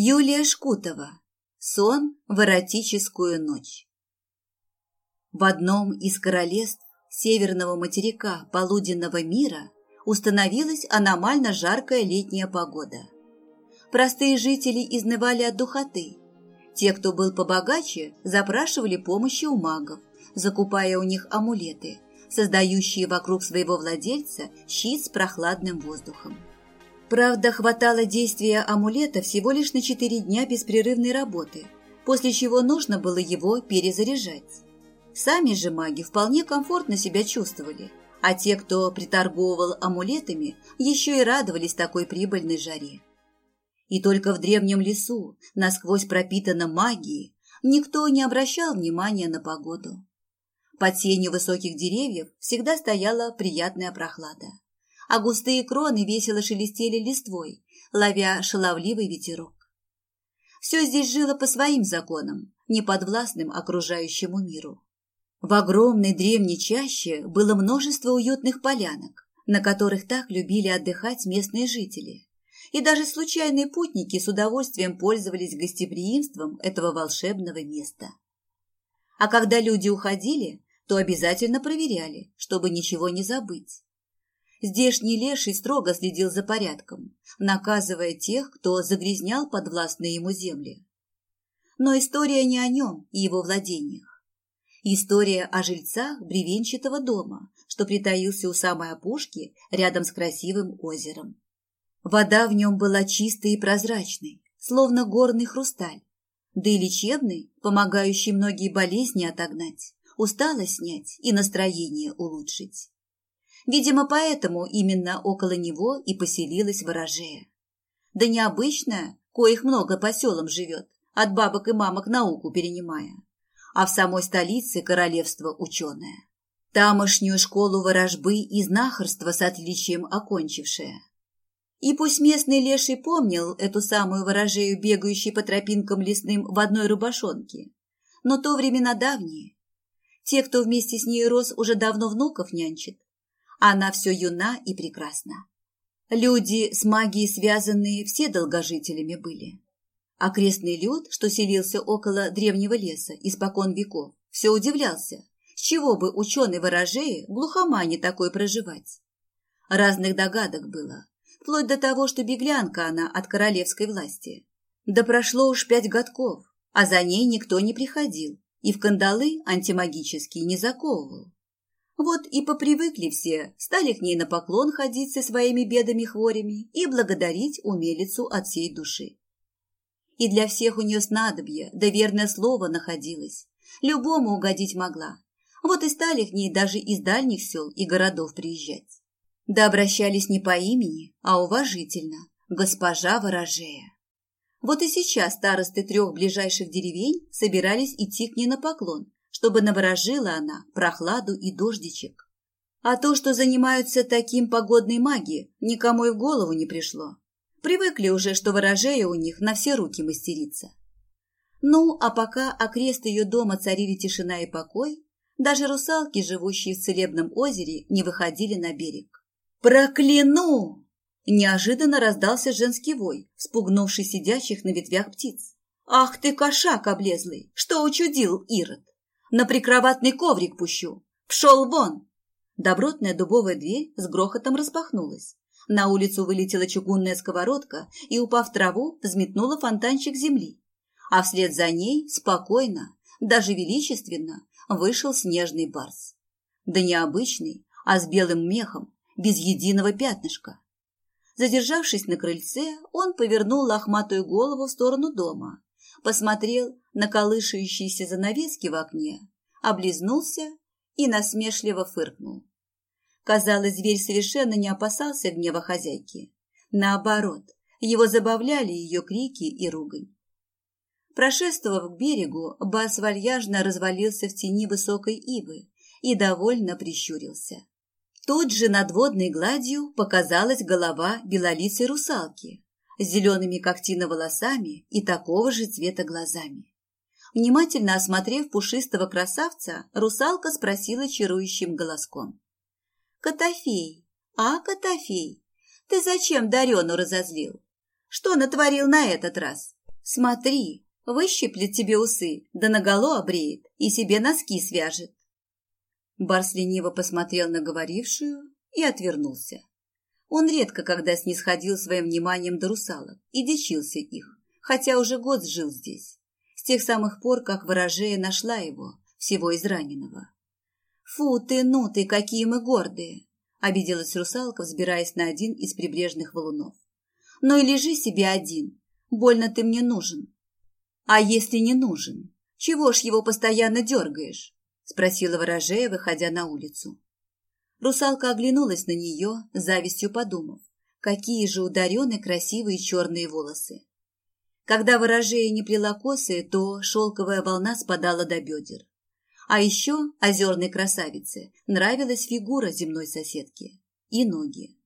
Юлия Шкутова. Сон в эротическую ночь. В одном из королевств северного материка полуденного мира установилась аномально жаркая летняя погода. Простые жители изнывали от духоты. Те, кто был побогаче, запрашивали помощи у магов, закупая у них амулеты, создающие вокруг своего владельца щит с прохладным воздухом. Правда, хватало действия амулета всего лишь на четыре дня беспрерывной работы, после чего нужно было его перезаряжать. Сами же маги вполне комфортно себя чувствовали, а те, кто приторговывал амулетами, еще и радовались такой прибыльной жаре. И только в древнем лесу, насквозь пропитанном магией, никто не обращал внимания на погоду. Под сенью высоких деревьев всегда стояла приятная прохлада а густые кроны весело шелестели листвой, ловя шаловливый ветерок. Все здесь жило по своим законам, не подвластным окружающему миру. В огромной древней чаще было множество уютных полянок, на которых так любили отдыхать местные жители. И даже случайные путники с удовольствием пользовались гостеприимством этого волшебного места. А когда люди уходили, то обязательно проверяли, чтобы ничего не забыть. Здешний леший строго следил за порядком, наказывая тех, кто загрязнял подвластные ему земли. Но история не о нем и его владениях. История о жильцах бревенчатого дома, что притаился у самой опушки рядом с красивым озером. Вода в нем была чистой и прозрачной, словно горный хрусталь, да и лечебный, помогающий многие болезни отогнать, усталость снять и настроение улучшить. Видимо, поэтому именно около него и поселилась ворожея. Да необычная, коих много по селам живет, от бабок и мамок науку перенимая, а в самой столице королевство ученое. Тамошнюю школу ворожбы и знахарства с отличием окончившая. И пусть местный леший помнил эту самую ворожею, бегающей по тропинкам лесным в одной рубашонке, но то времена давние. Те, кто вместе с ней рос, уже давно внуков нянчит, она все юна и прекрасна. Люди с магией связанные все долгожителями были. Окрестный люд, что селился около древнего леса испокон веков, все удивлялся, с чего бы ученый ворожеи глухомане такой проживать. Разных догадок было, вплоть до того, что беглянка она от королевской власти. Да прошло уж пять годков, а за ней никто не приходил и в кандалы антимагические не заковывал. Вот и попривыкли все, стали к ней на поклон ходить со своими бедами-хворями и благодарить умелицу от всей души. И для всех у нее снадобье, да верное слово находилось. Любому угодить могла. Вот и стали к ней даже из дальних сел и городов приезжать. Да обращались не по имени, а уважительно, госпожа Ворожея. Вот и сейчас старосты трех ближайших деревень собирались идти к ней на поклон, чтобы наворожила она прохладу и дождичек. А то, что занимаются таким погодной магией, никому и в голову не пришло. Привыкли уже, что ворожея у них на все руки мастерится. Ну, а пока окрест ее дома царили тишина и покой, даже русалки, живущие в целебном озере, не выходили на берег. «Прокляну!» Неожиданно раздался женский вой, спугнувший сидящих на ветвях птиц. «Ах ты, кошак облезлый! Что учудил Ирод?» На прикроватный коврик пущу. Пшел вон!» Добротная дубовая дверь с грохотом распахнулась. На улицу вылетела чугунная сковородка и, упав в траву, взметнула фонтанчик земли. А вслед за ней, спокойно, даже величественно, вышел снежный барс. Да не обычный, а с белым мехом, без единого пятнышка. Задержавшись на крыльце, он повернул лохматую голову в сторону дома посмотрел на колышущиеся занавески в окне, облизнулся и насмешливо фыркнул. Казалось, зверь совершенно не опасался гнева хозяйки. Наоборот, его забавляли ее крики и ругань. Прошествовав к берегу, Бас вальяжно развалился в тени высокой ивы и довольно прищурился. Тут же над водной гладью показалась голова белолицей русалки, с зелеными когтино-волосами и такого же цвета глазами. Внимательно осмотрев пушистого красавца, русалка спросила чарующим голоском. «Котофей, а, Котофей, ты зачем Дарену разозлил? Что натворил на этот раз? Смотри, выщиплет тебе усы, да наголо обреет и себе носки свяжет. Барс лениво посмотрел на говорившую и отвернулся. Он редко когда снисходил своим вниманием до русалок и дичился их, хотя уже год жил здесь, с тех самых пор, как ворожея нашла его, всего израненного. «Фу ты, ну ты, какие мы гордые!» – обиделась русалка, взбираясь на один из прибрежных валунов. «Ну и лежи себе один, больно ты мне нужен». «А если не нужен, чего ж его постоянно дергаешь?» – спросила ворожея, выходя на улицу. Русалка оглянулась на нее, завистью подумав, какие же ударены красивые черные волосы. Когда ворожея не плела косы, то шелковая волна спадала до бедер. А еще озерной красавице нравилась фигура земной соседки и ноги.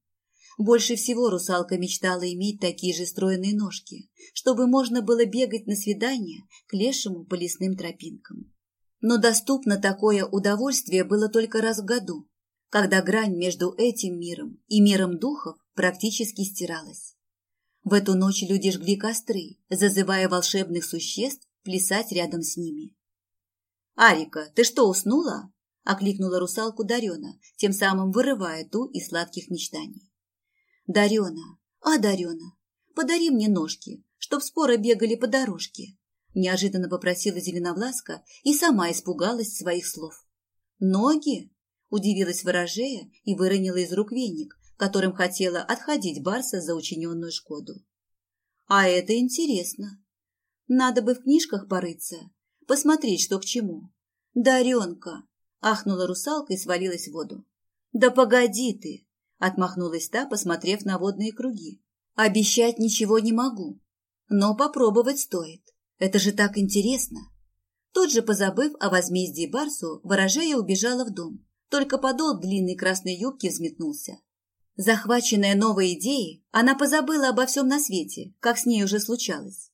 Больше всего русалка мечтала иметь такие же стройные ножки, чтобы можно было бегать на свидание к лешему по лесным тропинкам. Но доступно такое удовольствие было только раз в году, когда грань между этим миром и миром духов практически стиралась. В эту ночь люди жгли костры, зазывая волшебных существ плясать рядом с ними. «Арика, ты что, уснула?» – окликнула русалку Дарена, тем самым вырывая ту из сладких мечтаний. «Дарена, а, Дарена, подари мне ножки, чтоб споро бегали по дорожке», – неожиданно попросила Зеленовласка и сама испугалась своих слов. «Ноги?» – удивилась ворожея и выронила из рук веник, которым хотела отходить Барса за учиненную шкоду. «А это интересно. Надо бы в книжках порыться, посмотреть, что к чему. «Даренка!» – ахнула русалка и свалилась в воду. «Да погоди ты!» – отмахнулась та, посмотрев на водные круги. «Обещать ничего не могу, но попробовать стоит. Это же так интересно!» Тут же, позабыв о возмездии Барсу, ворожея убежала в дом. Только подол длинной красной юбки взметнулся. Захваченная новой идеей, она позабыла обо всем на свете, как с ней уже случалось.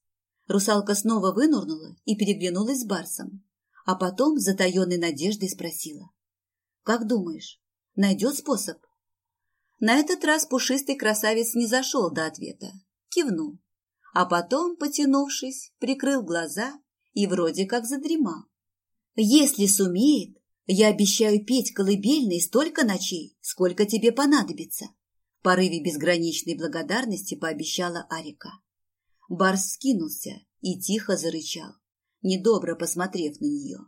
Русалка снова вынурнула и переглянулась с Барсом, а потом с затаенной надеждой спросила. «Как думаешь, найдет способ?» На этот раз пушистый красавец не зашел до ответа, кивнул, а потом, потянувшись, прикрыл глаза и вроде как задремал. «Если сумеет, я обещаю петь колыбельные столько ночей, сколько тебе понадобится», в порыве безграничной благодарности пообещала Арика. Барс скинулся и тихо зарычал, недобро посмотрев на нее.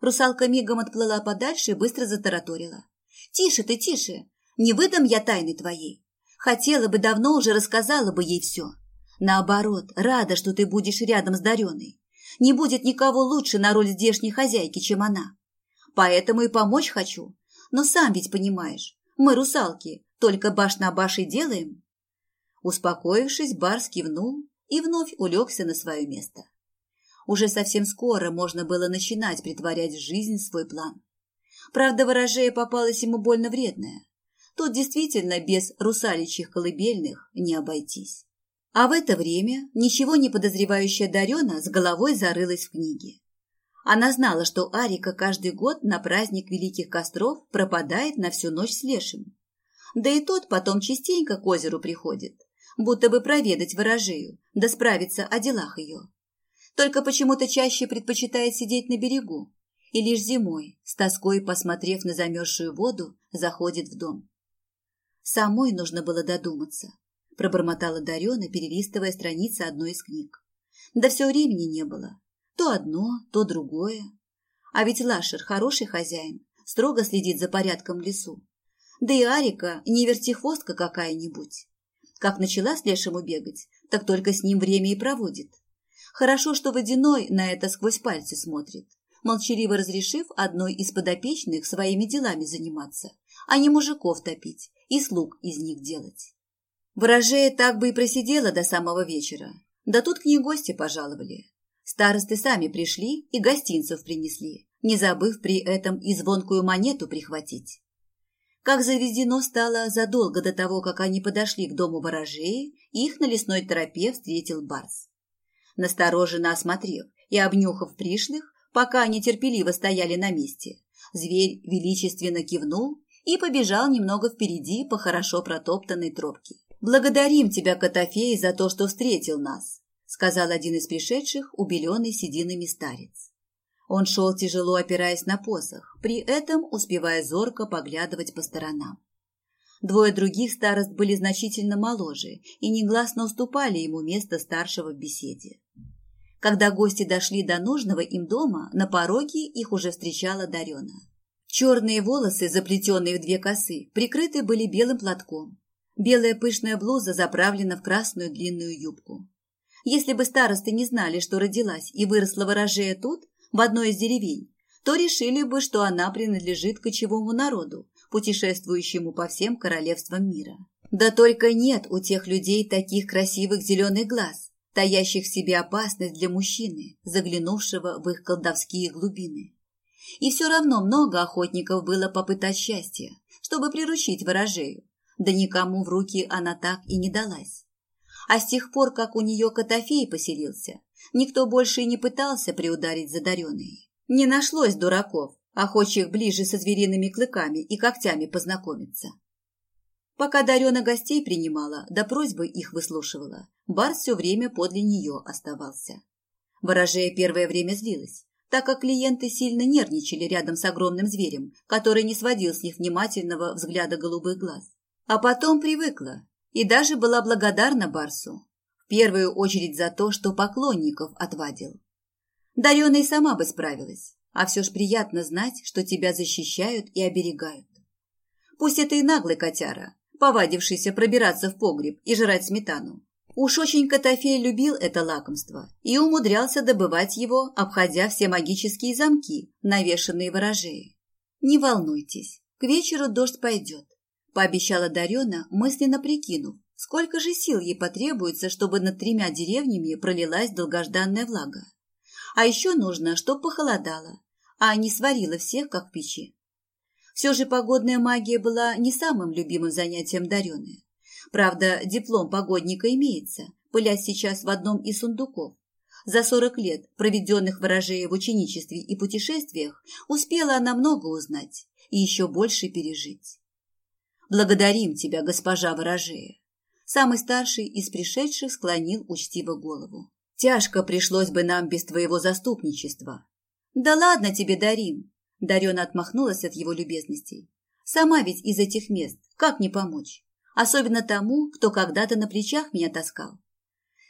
Русалка мигом отплыла подальше и быстро затараторила. «Тише ты, тише! Не выдам я тайны твоей. Хотела бы, давно уже рассказала бы ей все. Наоборот, рада, что ты будешь рядом с Дареной. Не будет никого лучше на роль здешней хозяйки, чем она. Поэтому и помочь хочу. Но сам ведь понимаешь, мы, русалки, только баш на баш и делаем». Успокоившись, Барс кивнул и вновь улегся на свое место. Уже совсем скоро можно было начинать притворять в жизнь свой план. Правда, ворожея попалась ему больно вредная. Тут действительно без русаличьих колыбельных не обойтись. А в это время ничего не подозревающая Дарена с головой зарылась в книге. Она знала, что Арика каждый год на праздник Великих Костров пропадает на всю ночь с лешим. Да и тот потом частенько к озеру приходит, будто бы проведать ворожею, да справиться о делах ее. Только почему-то чаще предпочитает сидеть на берегу и лишь зимой, с тоской посмотрев на замерзшую воду, заходит в дом. Самой нужно было додуматься, пробормотала Дарена, перелистывая страницы одной из книг. Да все времени не было. То одно, то другое. А ведь Лашер хороший хозяин, строго следит за порядком в лесу. Да и Арика не вертихвостка какая-нибудь. Как начала с Лешему бегать, так только с ним время и проводит. Хорошо, что Водяной на это сквозь пальцы смотрит, молчаливо разрешив одной из подопечных своими делами заниматься, а не мужиков топить и слуг из них делать. Ворожея так бы и просидела до самого вечера, да тут к ней гости пожаловали. Старосты сами пришли и гостинцев принесли, не забыв при этом и звонкую монету прихватить. Как заведено стало задолго до того, как они подошли к дому ворожеи, их на лесной тропе встретил Барс. Настороженно осмотрев и обнюхав пришлых, пока они терпеливо стояли на месте, зверь величественно кивнул и побежал немного впереди по хорошо протоптанной тропке. «Благодарим тебя, Котофей, за то, что встретил нас», сказал один из пришедших, убеленный сединами старец. Он шел тяжело опираясь на посох, при этом успевая зорко поглядывать по сторонам. Двое других старост были значительно моложе и негласно уступали ему место старшего в беседе. Когда гости дошли до нужного им дома, на пороге их уже встречала Дарена. Черные волосы, заплетенные в две косы, прикрыты были белым платком. Белая пышная блуза заправлена в красную длинную юбку. Если бы старосты не знали, что родилась и выросла ворожея тут, в одной из деревень, то решили бы, что она принадлежит кочевому народу, путешествующему по всем королевствам мира. Да только нет у тех людей таких красивых зеленых глаз, таящих в себе опасность для мужчины, заглянувшего в их колдовские глубины. И все равно много охотников было попытать счастье, чтобы приручить ворожею, да никому в руки она так и не далась. А с тех пор, как у нее Котофей поселился, никто больше и не пытался приударить за Дареной. Не нашлось дураков, охочих ближе со звериными клыками и когтями познакомиться. Пока Дарена гостей принимала, да просьбы их выслушивала, Барс все время подле нее оставался. Ворожея первое время злилась, так как клиенты сильно нервничали рядом с огромным зверем, который не сводил с них внимательного взгляда голубых глаз. А потом привыкла и даже была благодарна Барсу. В первую очередь за то, что поклонников отвадил. Дарена и сама бы справилась, а все ж приятно знать, что тебя защищают и оберегают. Пусть это и наглый котяра, повадившийся пробираться в погреб и жрать сметану. Уж очень Котофей любил это лакомство и умудрялся добывать его, обходя все магические замки, навешанные ворожеи. «Не волнуйтесь, к вечеру дождь пойдет пообещала Дарена, мысленно прикинув, сколько же сил ей потребуется, чтобы над тремя деревнями пролилась долгожданная влага. А еще нужно, чтоб похолодало, а не сварило всех, как в печи. Все же погодная магия была не самым любимым занятием Дарены. Правда, диплом погодника имеется, пылясь сейчас в одном из сундуков. За сорок лет, проведенных ворожея в ученичестве и путешествиях, успела она много узнать и еще больше пережить. Благодарим тебя, госпожа ворожея. Самый старший из пришедших склонил учтиво голову. Тяжко пришлось бы нам без твоего заступничества. Да ладно тебе, Дарим. Дарена отмахнулась от его любезностей. Сама ведь из этих мест, как не помочь? Особенно тому, кто когда-то на плечах меня таскал.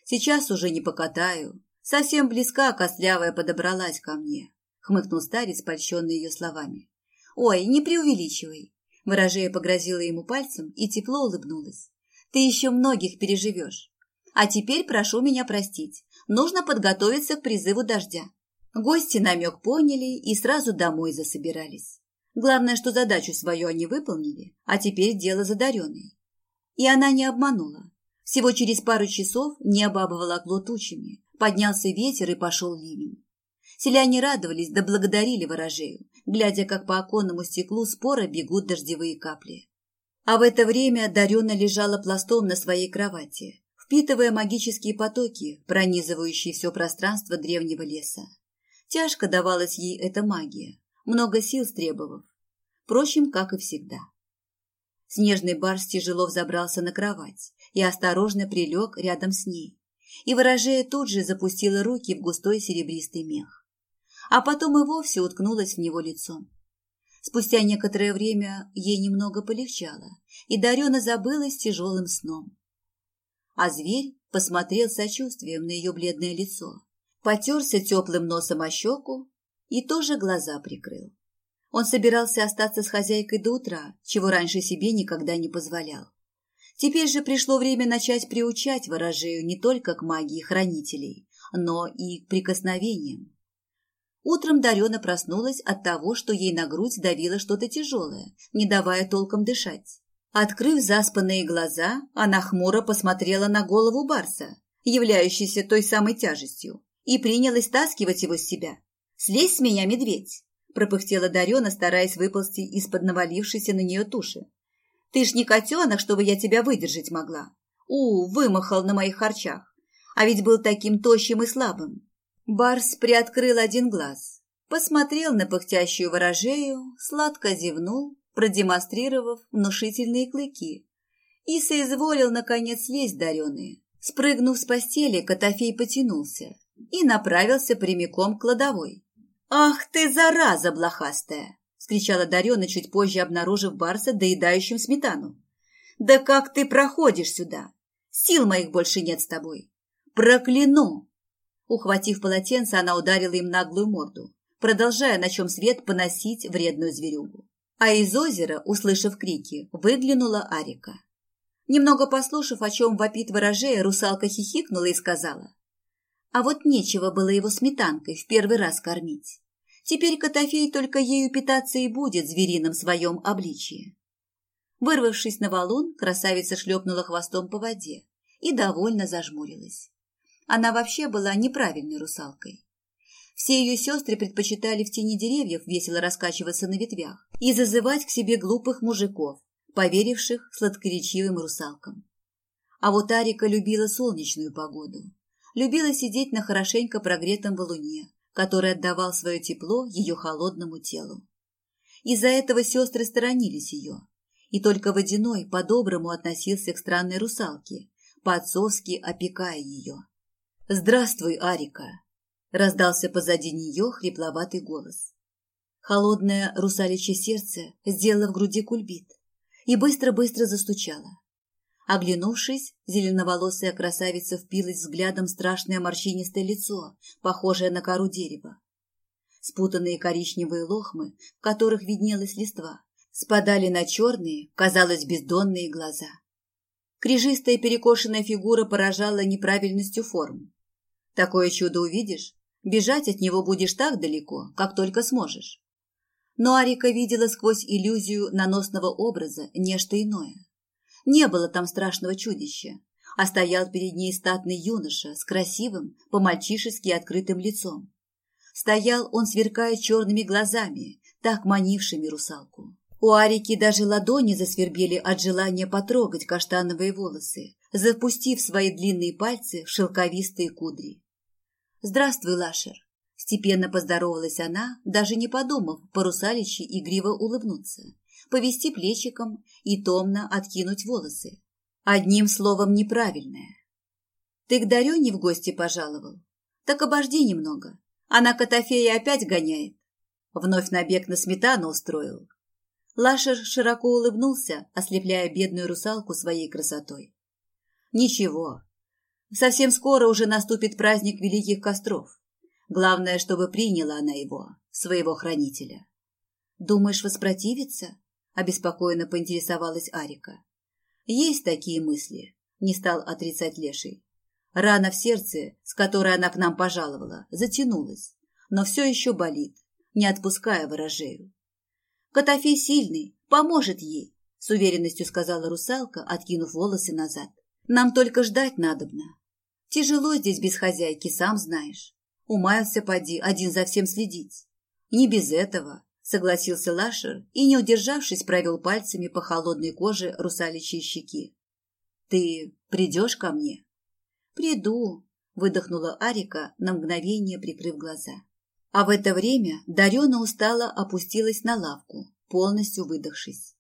Сейчас уже не покатаю. Совсем близка костлявая подобралась ко мне, хмыкнул старец, польщенный ее словами. Ой, не преувеличивай. Ворожея погрозила ему пальцем и тепло улыбнулась. «Ты еще многих переживешь. А теперь прошу меня простить. Нужно подготовиться к призыву дождя». Гости намек поняли и сразу домой засобирались. Главное, что задачу свою они выполнили, а теперь дело задаренное. И она не обманула. Всего через пару часов небо обволокло тучами, поднялся ветер и пошел ливень. Селяне радовались да благодарили ворожею, глядя, как по оконному стеклу спора бегут дождевые капли. А в это время Дарена лежала пластом на своей кровати, впитывая магические потоки, пронизывающие все пространство древнего леса. Тяжко давалась ей эта магия, много сил стребовав. Впрочем, как и всегда. Снежный барс тяжело взобрался на кровать и осторожно прилег рядом с ней. И ворожея тут же запустила руки в густой серебристый мех а потом и вовсе уткнулась в него лицом. Спустя некоторое время ей немного полегчало, и Дарена забылась тяжелым сном. А зверь посмотрел сочувствием на ее бледное лицо, потерся теплым носом о щеку и тоже глаза прикрыл. Он собирался остаться с хозяйкой до утра, чего раньше себе никогда не позволял. Теперь же пришло время начать приучать ворожею не только к магии хранителей, но и к прикосновениям. Утром Дарена проснулась от того, что ей на грудь давило что-то тяжелое, не давая толком дышать. Открыв заспанные глаза, она хмуро посмотрела на голову Барса, являющейся той самой тяжестью, и принялась таскивать его с себя. «Слезь с меня, медведь!» – пропыхтела Дарена, стараясь выползти из-под навалившейся на нее туши. «Ты ж не котенок, чтобы я тебя выдержать могла. У, вымахал на моих харчах. А ведь был таким тощим и слабым. Барс приоткрыл один глаз, посмотрел на пыхтящую ворожею, сладко зевнул, продемонстрировав внушительные клыки, и соизволил, наконец, лезть дареные, Спрыгнув с постели, Котофей потянулся и направился прямиком к кладовой. «Ах ты, зараза блохастая!» – скричала Дарена, чуть позже обнаружив Барса, доедающим сметану. «Да как ты проходишь сюда? Сил моих больше нет с тобой. Прокляну!» Ухватив полотенце, она ударила им наглую морду, продолжая, на чем свет, поносить вредную зверюгу. А из озера, услышав крики, выглянула Арика. Немного послушав, о чем вопит ворожея, русалка хихикнула и сказала. А вот нечего было его сметанкой в первый раз кормить. Теперь Котофей только ею питаться и будет зверином своем обличии. Вырвавшись на валун, красавица шлепнула хвостом по воде и довольно зажмурилась. Она вообще была неправильной русалкой. Все ее сестры предпочитали в тени деревьев весело раскачиваться на ветвях и зазывать к себе глупых мужиков, поверивших сладкоречивым русалкам. А вот Арика любила солнечную погоду. Любила сидеть на хорошенько прогретом валуне, который отдавал свое тепло ее холодному телу. Из-за этого сестры сторонились ее, и только Водяной по-доброму относился к странной русалке, по-отцовски опекая ее. «Здравствуй, Арика!» – раздался позади нее хрипловатый голос. Холодное русаличье сердце сделало в груди кульбит, и быстро-быстро застучала. Оглянувшись, зеленоволосая красавица впилась взглядом страшное морщинистое лицо, похожее на кору дерева. Спутанные коричневые лохмы, в которых виднелась листва, спадали на черные, казалось, бездонные глаза. Крижистая перекошенная фигура поражала неправильностью форм. Такое чудо увидишь, бежать от него будешь так далеко, как только сможешь. Но Арика видела сквозь иллюзию наносного образа нечто иное. Не было там страшного чудища, а стоял перед ней статный юноша с красивым, по-мальчишески открытым лицом. Стоял он, сверкая черными глазами, так манившими русалку. У Арики даже ладони засвербели от желания потрогать каштановые волосы, запустив свои длинные пальцы в шелковистые кудри. «Здравствуй, Лашер!» Степенно поздоровалась она, даже не подумав порусаличи игриво улыбнуться, повести плечиком и томно откинуть волосы. Одним словом, неправильное. «Ты к Дарене в гости пожаловал? Так обожди немного. Она Котофея опять гоняет». Вновь набег на сметану устроил. Лашер широко улыбнулся, ослепляя бедную русалку своей красотой. «Ничего. Совсем скоро уже наступит праздник Великих Костров. Главное, чтобы приняла она его, своего хранителя. «Думаешь, воспротивиться?» – обеспокоенно поинтересовалась Арика. «Есть такие мысли», – не стал отрицать Леший. Рана в сердце, с которой она к нам пожаловала, затянулась, но все еще болит, не отпуская ворожею. «Котофей сильный, поможет ей», – с уверенностью сказала русалка, откинув волосы назад. «Нам только ждать надобно. Тяжело здесь без хозяйки, сам знаешь. Умаялся поди, один за всем следить. Не без этого, согласился Лашер и, не удержавшись, провел пальцами по холодной коже русаличьей щеки. Ты придешь ко мне? Приду, выдохнула Арика, на мгновение прикрыв глаза. А в это время Дарена устало опустилась на лавку, полностью выдохшись.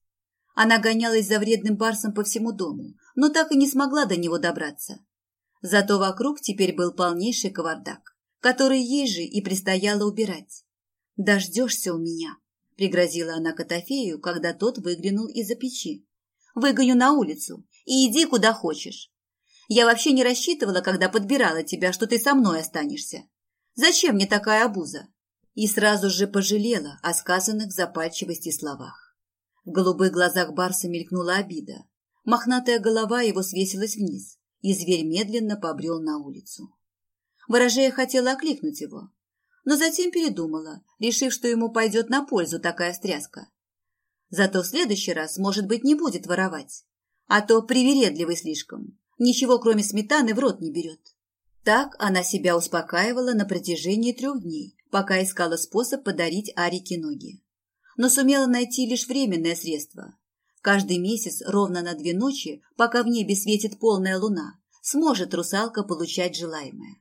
Она гонялась за вредным барсом по всему дому, но так и не смогла до него добраться. Зато вокруг теперь был полнейший кавардак который ей же и предстояло убирать. «Дождешься у меня», – пригрозила она Котофею, когда тот выглянул из-за печи. «Выгоню на улицу и иди куда хочешь. Я вообще не рассчитывала, когда подбирала тебя, что ты со мной останешься. Зачем мне такая обуза?» И сразу же пожалела о сказанных запальчивости словах. В голубых глазах Барса мелькнула обида. Мохнатая голова его свесилась вниз, и зверь медленно побрел на улицу. Ворожея хотела окликнуть его, но затем передумала, решив, что ему пойдет на пользу такая стряска. Зато в следующий раз, может быть, не будет воровать, а то привередливый слишком, ничего кроме сметаны в рот не берет. Так она себя успокаивала на протяжении трех дней, пока искала способ подарить Арике ноги. Но сумела найти лишь временное средство. Каждый месяц ровно на две ночи, пока в небе светит полная луна, сможет русалка получать желаемое.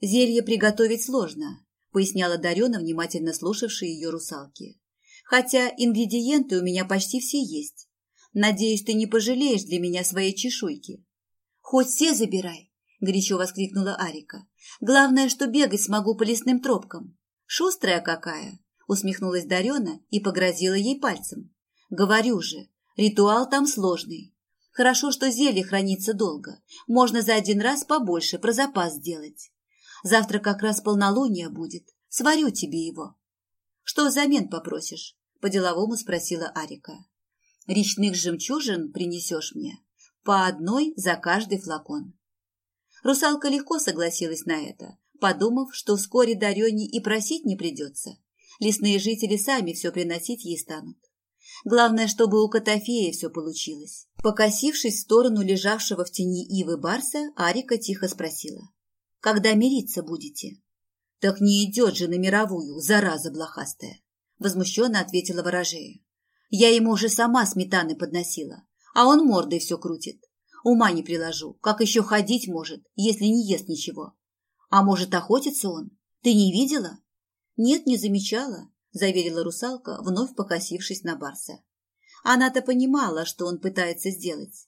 Зелье приготовить сложно, поясняла Дарена, внимательно слушавшая ее русалки. Хотя ингредиенты у меня почти все есть. Надеюсь, ты не пожалеешь для меня своей чешуйки. Хоть все забирай, горячо воскликнула Арика. Главное, что бегать смогу по лесным тропкам. Шустрая какая, усмехнулась Дарена и погрозила ей пальцем. Говорю же, ритуал там сложный. Хорошо, что зелье хранится долго. Можно за один раз побольше про запас сделать. Завтра как раз полнолуние будет. Сварю тебе его. Что взамен попросишь? По-деловому спросила Арика. Речных жемчужин принесешь мне. По одной за каждый флакон. Русалка легко согласилась на это, подумав, что вскоре Дарене и просить не придется. Лесные жители сами все приносить ей станут. Главное, чтобы у Котофея все получилось. Покосившись в сторону лежавшего в тени ивы Барса, Арика тихо спросила. «Когда мириться будете?» «Так не идет же на мировую, зараза блохастая!» Возмущенно ответила ворожея. «Я ему уже сама сметаны подносила, а он мордой все крутит. Ума не приложу, как еще ходить может, если не ест ничего. А может, охотится он? Ты не видела? Нет, не замечала, заверила русалка, вновь покосившись на Барса. Она-то понимала, что он пытается сделать.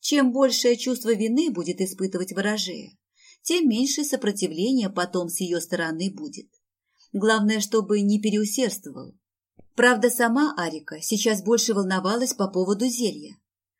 Чем большее чувство вины будет испытывать ворожея, тем меньше сопротивления потом с ее стороны будет. Главное, чтобы не переусердствовал. Правда, сама Арика сейчас больше волновалась по поводу зелья.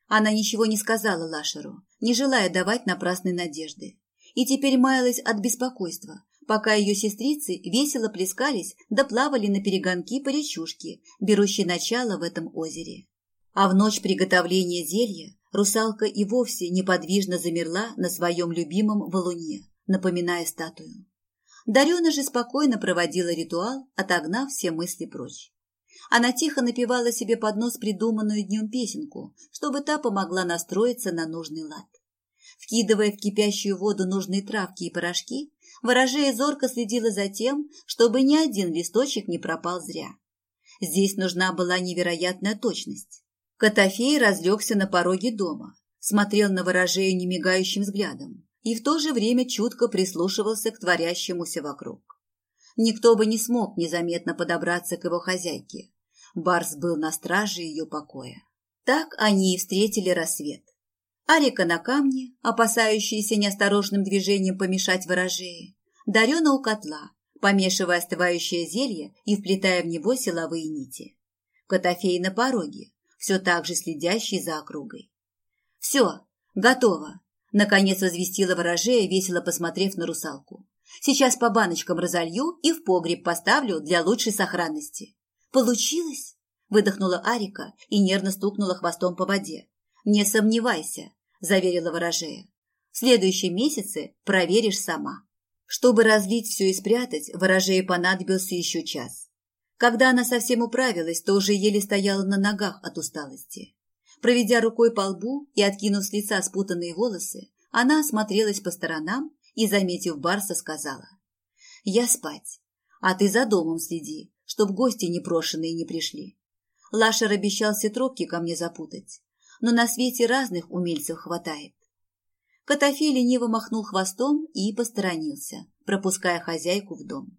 Она ничего не сказала Лашеру, не желая давать напрасной надежды. И теперь маялась от беспокойства, пока ее сестрицы весело плескались да плавали на перегонки по речушке, берущей начало в этом озере. А в ночь приготовления зелья русалка и вовсе неподвижно замерла на своем любимом валуне, напоминая статую. Дарена же спокойно проводила ритуал, отогнав все мысли прочь. Она тихо напевала себе под нос придуманную днем песенку, чтобы та помогла настроиться на нужный лад. Вкидывая в кипящую воду нужные травки и порошки, ворожея зорко следила за тем, чтобы ни один листочек не пропал зря. Здесь нужна была невероятная точность. Котофей разлегся на пороге дома, смотрел на ворожею немигающим взглядом и в то же время чутко прислушивался к творящемуся вокруг. Никто бы не смог незаметно подобраться к его хозяйке. Барс был на страже ее покоя. Так они и встретили рассвет. Арика на камне, опасающаяся неосторожным движением помешать ворожее, Дарена у котла, помешивая остывающее зелье и вплетая в него силовые нити. Котофей на пороге, все так же следящий за округой. «Все, готово!» – наконец возвестила ворожея, весело посмотрев на русалку. Сейчас по баночкам разолью и в погреб поставлю для лучшей сохранности. Получилось? Выдохнула Арика и нервно стукнула хвостом по воде. Не сомневайся, заверила ворожея. В следующем месяце проверишь сама. Чтобы разлить все и спрятать, ворожее понадобился еще час. Когда она совсем управилась, то уже еле стояла на ногах от усталости. Проведя рукой по лбу и откинув с лица спутанные волосы, она осмотрелась по сторонам и, заметив Барса, сказала. «Я спать, а ты за домом следи, чтоб гости непрошенные не пришли. Лашер обещал все тропки ко мне запутать, но на свете разных умельцев хватает». Котофей лениво махнул хвостом и посторонился, пропуская хозяйку в дом.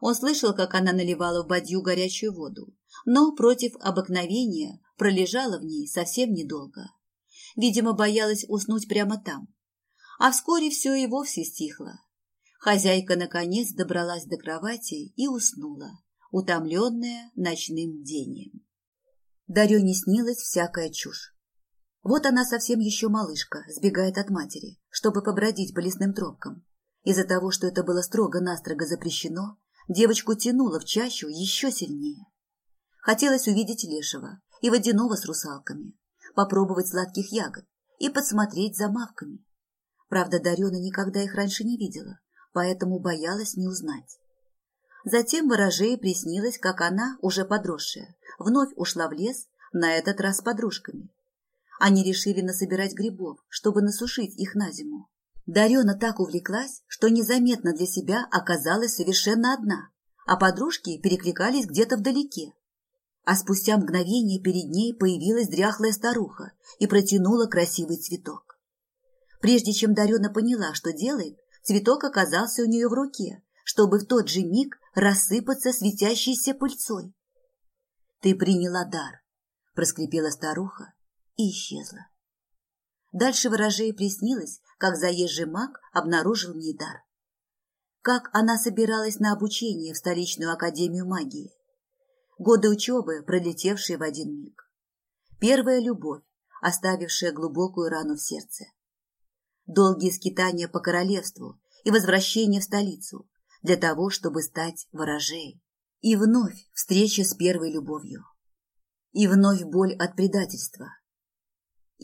Он слышал, как она наливала в бадью горячую воду, но против обыкновения пролежала в ней совсем недолго. Видимо, боялась уснуть прямо там, а вскоре все и вовсе стихло. Хозяйка, наконец, добралась до кровати и уснула, утомленная ночным бдением. Дарене снилась всякая чушь. Вот она совсем еще малышка, сбегает от матери, чтобы побродить по лесным тропкам. Из-за того, что это было строго-настрого запрещено, девочку тянуло в чащу еще сильнее. Хотелось увидеть лешего и водяного с русалками, попробовать сладких ягод и подсмотреть за мавками. Правда, Дарена никогда их раньше не видела, поэтому боялась не узнать. Затем ворожее приснилось, как она, уже подросшая, вновь ушла в лес, на этот раз с подружками. Они решили насобирать грибов, чтобы насушить их на зиму. Дарена так увлеклась, что незаметно для себя оказалась совершенно одна, а подружки перекликались где-то вдалеке. А спустя мгновение перед ней появилась дряхлая старуха и протянула красивый цветок. Прежде чем Дарена поняла, что делает, цветок оказался у нее в руке, чтобы в тот же миг рассыпаться светящейся пыльцой. «Ты приняла дар», – проскрипела старуха и исчезла. Дальше ворожей приснилось, как заезжий маг обнаружил в ней дар. Как она собиралась на обучение в столичную академию магии. Годы учебы, пролетевшие в один миг. Первая любовь, оставившая глубокую рану в сердце. Долгие скитания по королевству и возвращение в столицу для того, чтобы стать ворожеей. И вновь встреча с первой любовью. И вновь боль от предательства.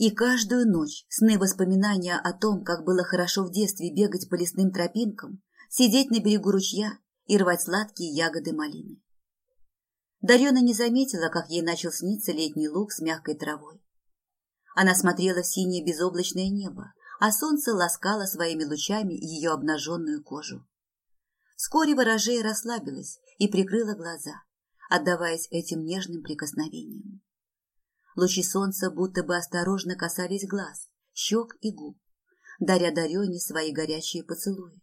И каждую ночь сны воспоминания о том, как было хорошо в детстве бегать по лесным тропинкам, сидеть на берегу ручья и рвать сладкие ягоды малины. Дарена не заметила, как ей начал сниться летний луг с мягкой травой. Она смотрела в синее безоблачное небо, а солнце ласкало своими лучами ее обнаженную кожу. Вскоре ворожея расслабилась и прикрыла глаза, отдаваясь этим нежным прикосновениям. Лучи солнца будто бы осторожно касались глаз, щек и губ, даря Дарене свои горячие поцелуи.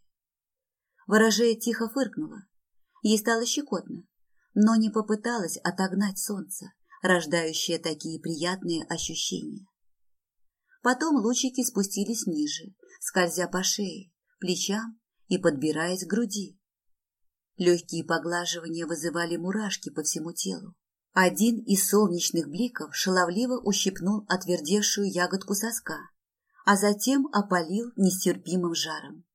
Ворожея тихо фыркнула. Ей стало щекотно, но не попыталась отогнать солнце, рождающее такие приятные ощущения. Потом лучики спустились ниже, скользя по шее, плечам и подбираясь к груди. Легкие поглаживания вызывали мурашки по всему телу. Один из солнечных бликов шаловливо ущипнул отвердевшую ягодку соска, а затем опалил нестерпимым жаром.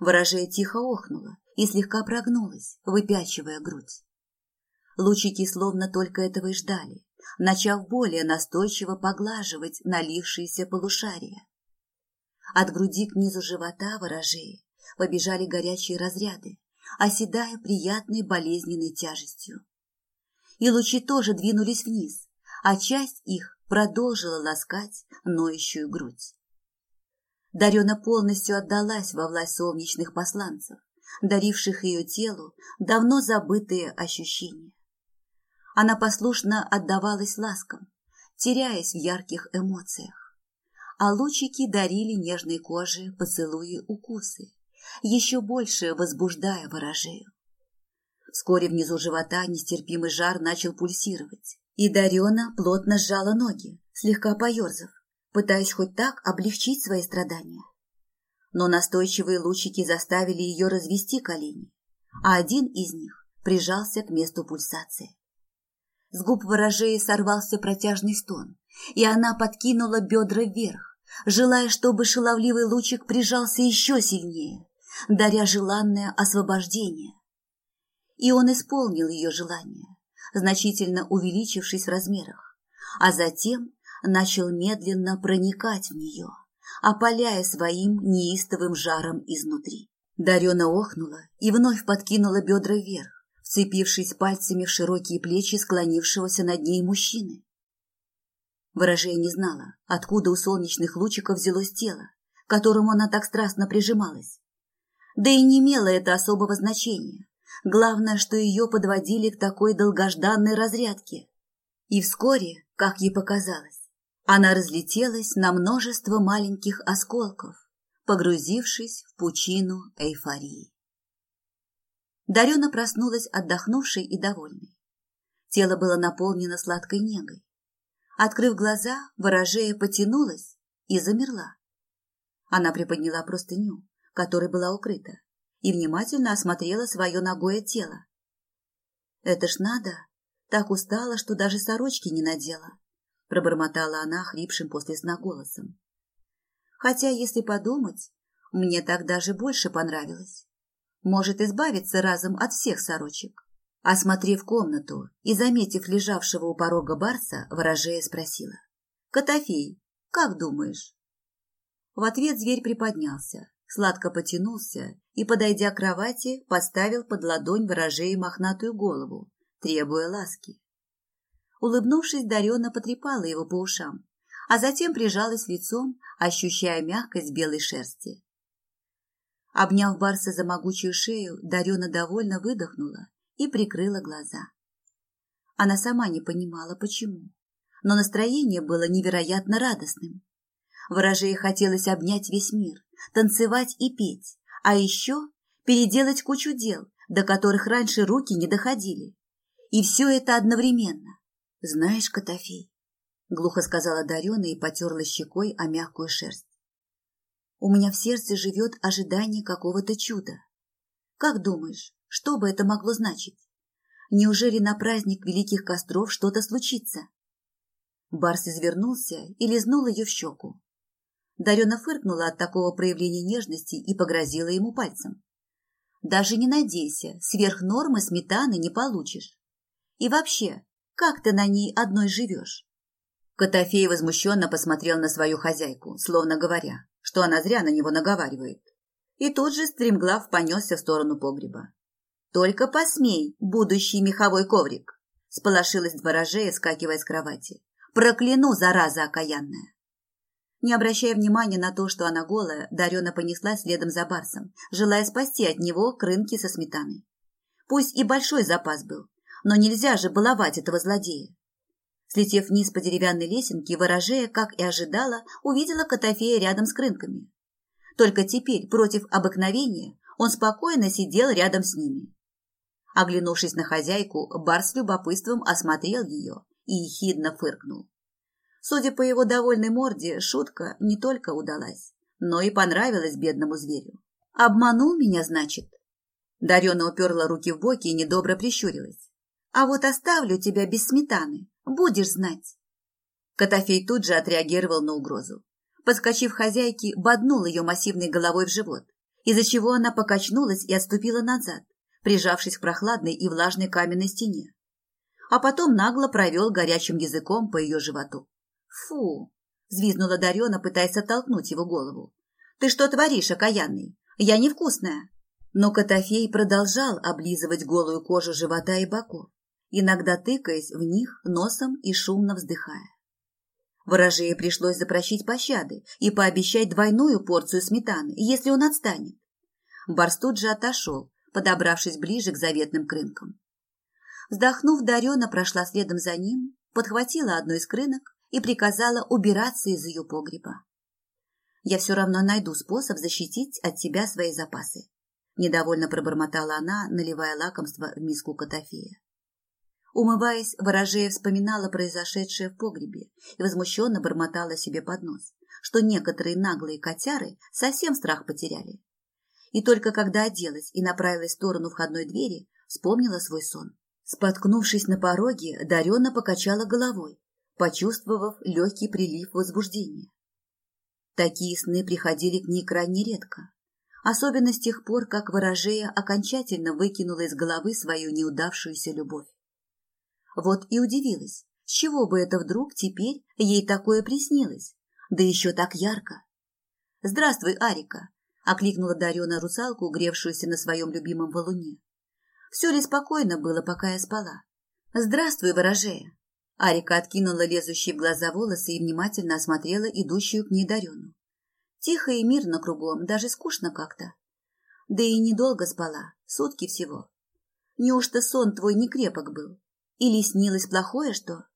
Ворожея тихо охнула и слегка прогнулась, выпячивая грудь. Лучики словно только этого и ждали, начав более настойчиво поглаживать налившиеся полушария. От груди к низу живота ворожеи побежали горячие разряды, оседая приятной болезненной тяжестью. И лучи тоже двинулись вниз, а часть их продолжила ласкать ноющую грудь. Дарена полностью отдалась во власть солнечных посланцев, даривших ее телу давно забытые ощущения. Она послушно отдавалась ласкам, теряясь в ярких эмоциях. А лучики дарили нежной коже поцелуи укусы, еще больше возбуждая ворожею. Вскоре внизу живота нестерпимый жар начал пульсировать, и Дарена плотно сжала ноги, слегка поерзав, пытаясь хоть так облегчить свои страдания. Но настойчивые лучики заставили ее развести колени, а один из них прижался к месту пульсации. С губ ворожеи сорвался протяжный стон, и она подкинула бедра вверх, желая, чтобы шаловливый лучик прижался еще сильнее, даря желанное освобождение. И он исполнил ее желание, значительно увеличившись в размерах, а затем начал медленно проникать в нее, опаляя своим неистовым жаром изнутри. Дарена охнула и вновь подкинула бедра вверх, вцепившись пальцами в широкие плечи склонившегося над ней мужчины. Выражение не знала, откуда у солнечных лучиков взялось тело, к которому она так страстно прижималась. Да и не имело это особого значения. Главное, что ее подводили к такой долгожданной разрядке. И вскоре, как ей показалось, она разлетелась на множество маленьких осколков, погрузившись в пучину эйфории. Дарена проснулась отдохнувшей и довольной. Тело было наполнено сладкой негой. Открыв глаза, ворожея потянулась и замерла. Она приподняла простыню, которой была укрыта, и внимательно осмотрела свое ногое тело. «Это ж надо! Так устала, что даже сорочки не надела!» пробормотала она хрипшим после сна голосом. «Хотя, если подумать, мне так даже больше понравилось может избавиться разом от всех сорочек. Осмотрев комнату и заметив лежавшего у порога барса, ворожея спросила. «Котофей, как думаешь?» В ответ зверь приподнялся, сладко потянулся и, подойдя к кровати, поставил под ладонь ворожею мохнатую голову, требуя ласки. Улыбнувшись, Дарена потрепала его по ушам, а затем прижалась лицом, ощущая мягкость белой шерсти. Обняв Барса за могучую шею, Дарена довольно выдохнула и прикрыла глаза. Она сама не понимала, почему, но настроение было невероятно радостным. Ворожее хотелось обнять весь мир, танцевать и петь, а еще переделать кучу дел, до которых раньше руки не доходили. И все это одновременно. Знаешь, Котофей, глухо сказала Дарена и потерла щекой о мягкую шерсть. У меня в сердце живет ожидание какого-то чуда. Как думаешь, что бы это могло значить? Неужели на праздник Великих Костров что-то случится? Барс извернулся и лизнул ее в щеку. Дарена фыркнула от такого проявления нежности и погрозила ему пальцем. «Даже не надейся, сверх нормы сметаны не получишь. И вообще, как ты на ней одной живешь?» Котофей возмущенно посмотрел на свою хозяйку, словно говоря, что она зря на него наговаривает. И тут же стремглав понесся в сторону погреба. «Только посмей, будущий меховой коврик!» – сполошилась дворожея, скакивая с кровати. «Прокляну, зараза окаянная!» Не обращая внимания на то, что она голая, Дарена понесла следом за Барсом, желая спасти от него крынки со сметаной. Пусть и большой запас был, но нельзя же баловать этого злодея. Слетев вниз по деревянной лесенке, ворожея, как и ожидала, увидела Котофея рядом с крынками. Только теперь, против обыкновения, он спокойно сидел рядом с ними. Оглянувшись на хозяйку, Барс с любопытством осмотрел ее и ехидно фыркнул. Судя по его довольной морде, шутка не только удалась, но и понравилась бедному зверю. «Обманул меня, значит?» Дарена уперла руки в боки и недобро прищурилась. «А вот оставлю тебя без сметаны, будешь знать». Котофей тут же отреагировал на угрозу. Подскочив хозяйке, боднул ее массивной головой в живот, из-за чего она покачнулась и отступила назад, прижавшись к прохладной и влажной каменной стене. А потом нагло провел горячим языком по ее животу. «Фу!» – взвизгнула Дарена, пытаясь оттолкнуть его голову. «Ты что творишь, окаянный? Я невкусная!» Но Котофей продолжал облизывать голую кожу живота и боков, иногда тыкаясь в них носом и шумно вздыхая. Ворожее пришлось запросить пощады и пообещать двойную порцию сметаны, если он отстанет. Барс тут же отошел, подобравшись ближе к заветным крынкам. Вздохнув, Дарена прошла следом за ним, подхватила одну из крынок и приказала убираться из ее погреба. «Я все равно найду способ защитить от тебя свои запасы», недовольно пробормотала она, наливая лакомство в миску Котофея. Умываясь, ворожея вспоминала произошедшее в погребе и возмущенно бормотала себе под нос, что некоторые наглые котяры совсем страх потеряли. И только когда оделась и направилась в сторону входной двери, вспомнила свой сон. Споткнувшись на пороге, Дарена покачала головой почувствовав легкий прилив возбуждения. Такие сны приходили к ней крайне редко, особенно с тех пор, как ворожея окончательно выкинула из головы свою неудавшуюся любовь. Вот и удивилась, с чего бы это вдруг теперь ей такое приснилось, да еще так ярко. «Здравствуй, Арика!» — окликнула Дарена русалку, гревшуюся на своем любимом валуне. «Все ли спокойно было, пока я спала?» «Здравствуй, ворожея!» Арика откинула лезущие в глаза волосы и внимательно осмотрела идущую к ней Дарену. Тихо и мирно кругом, даже скучно как-то. Да и недолго спала, сутки всего. Неужто сон твой не крепок был? Или снилось плохое что?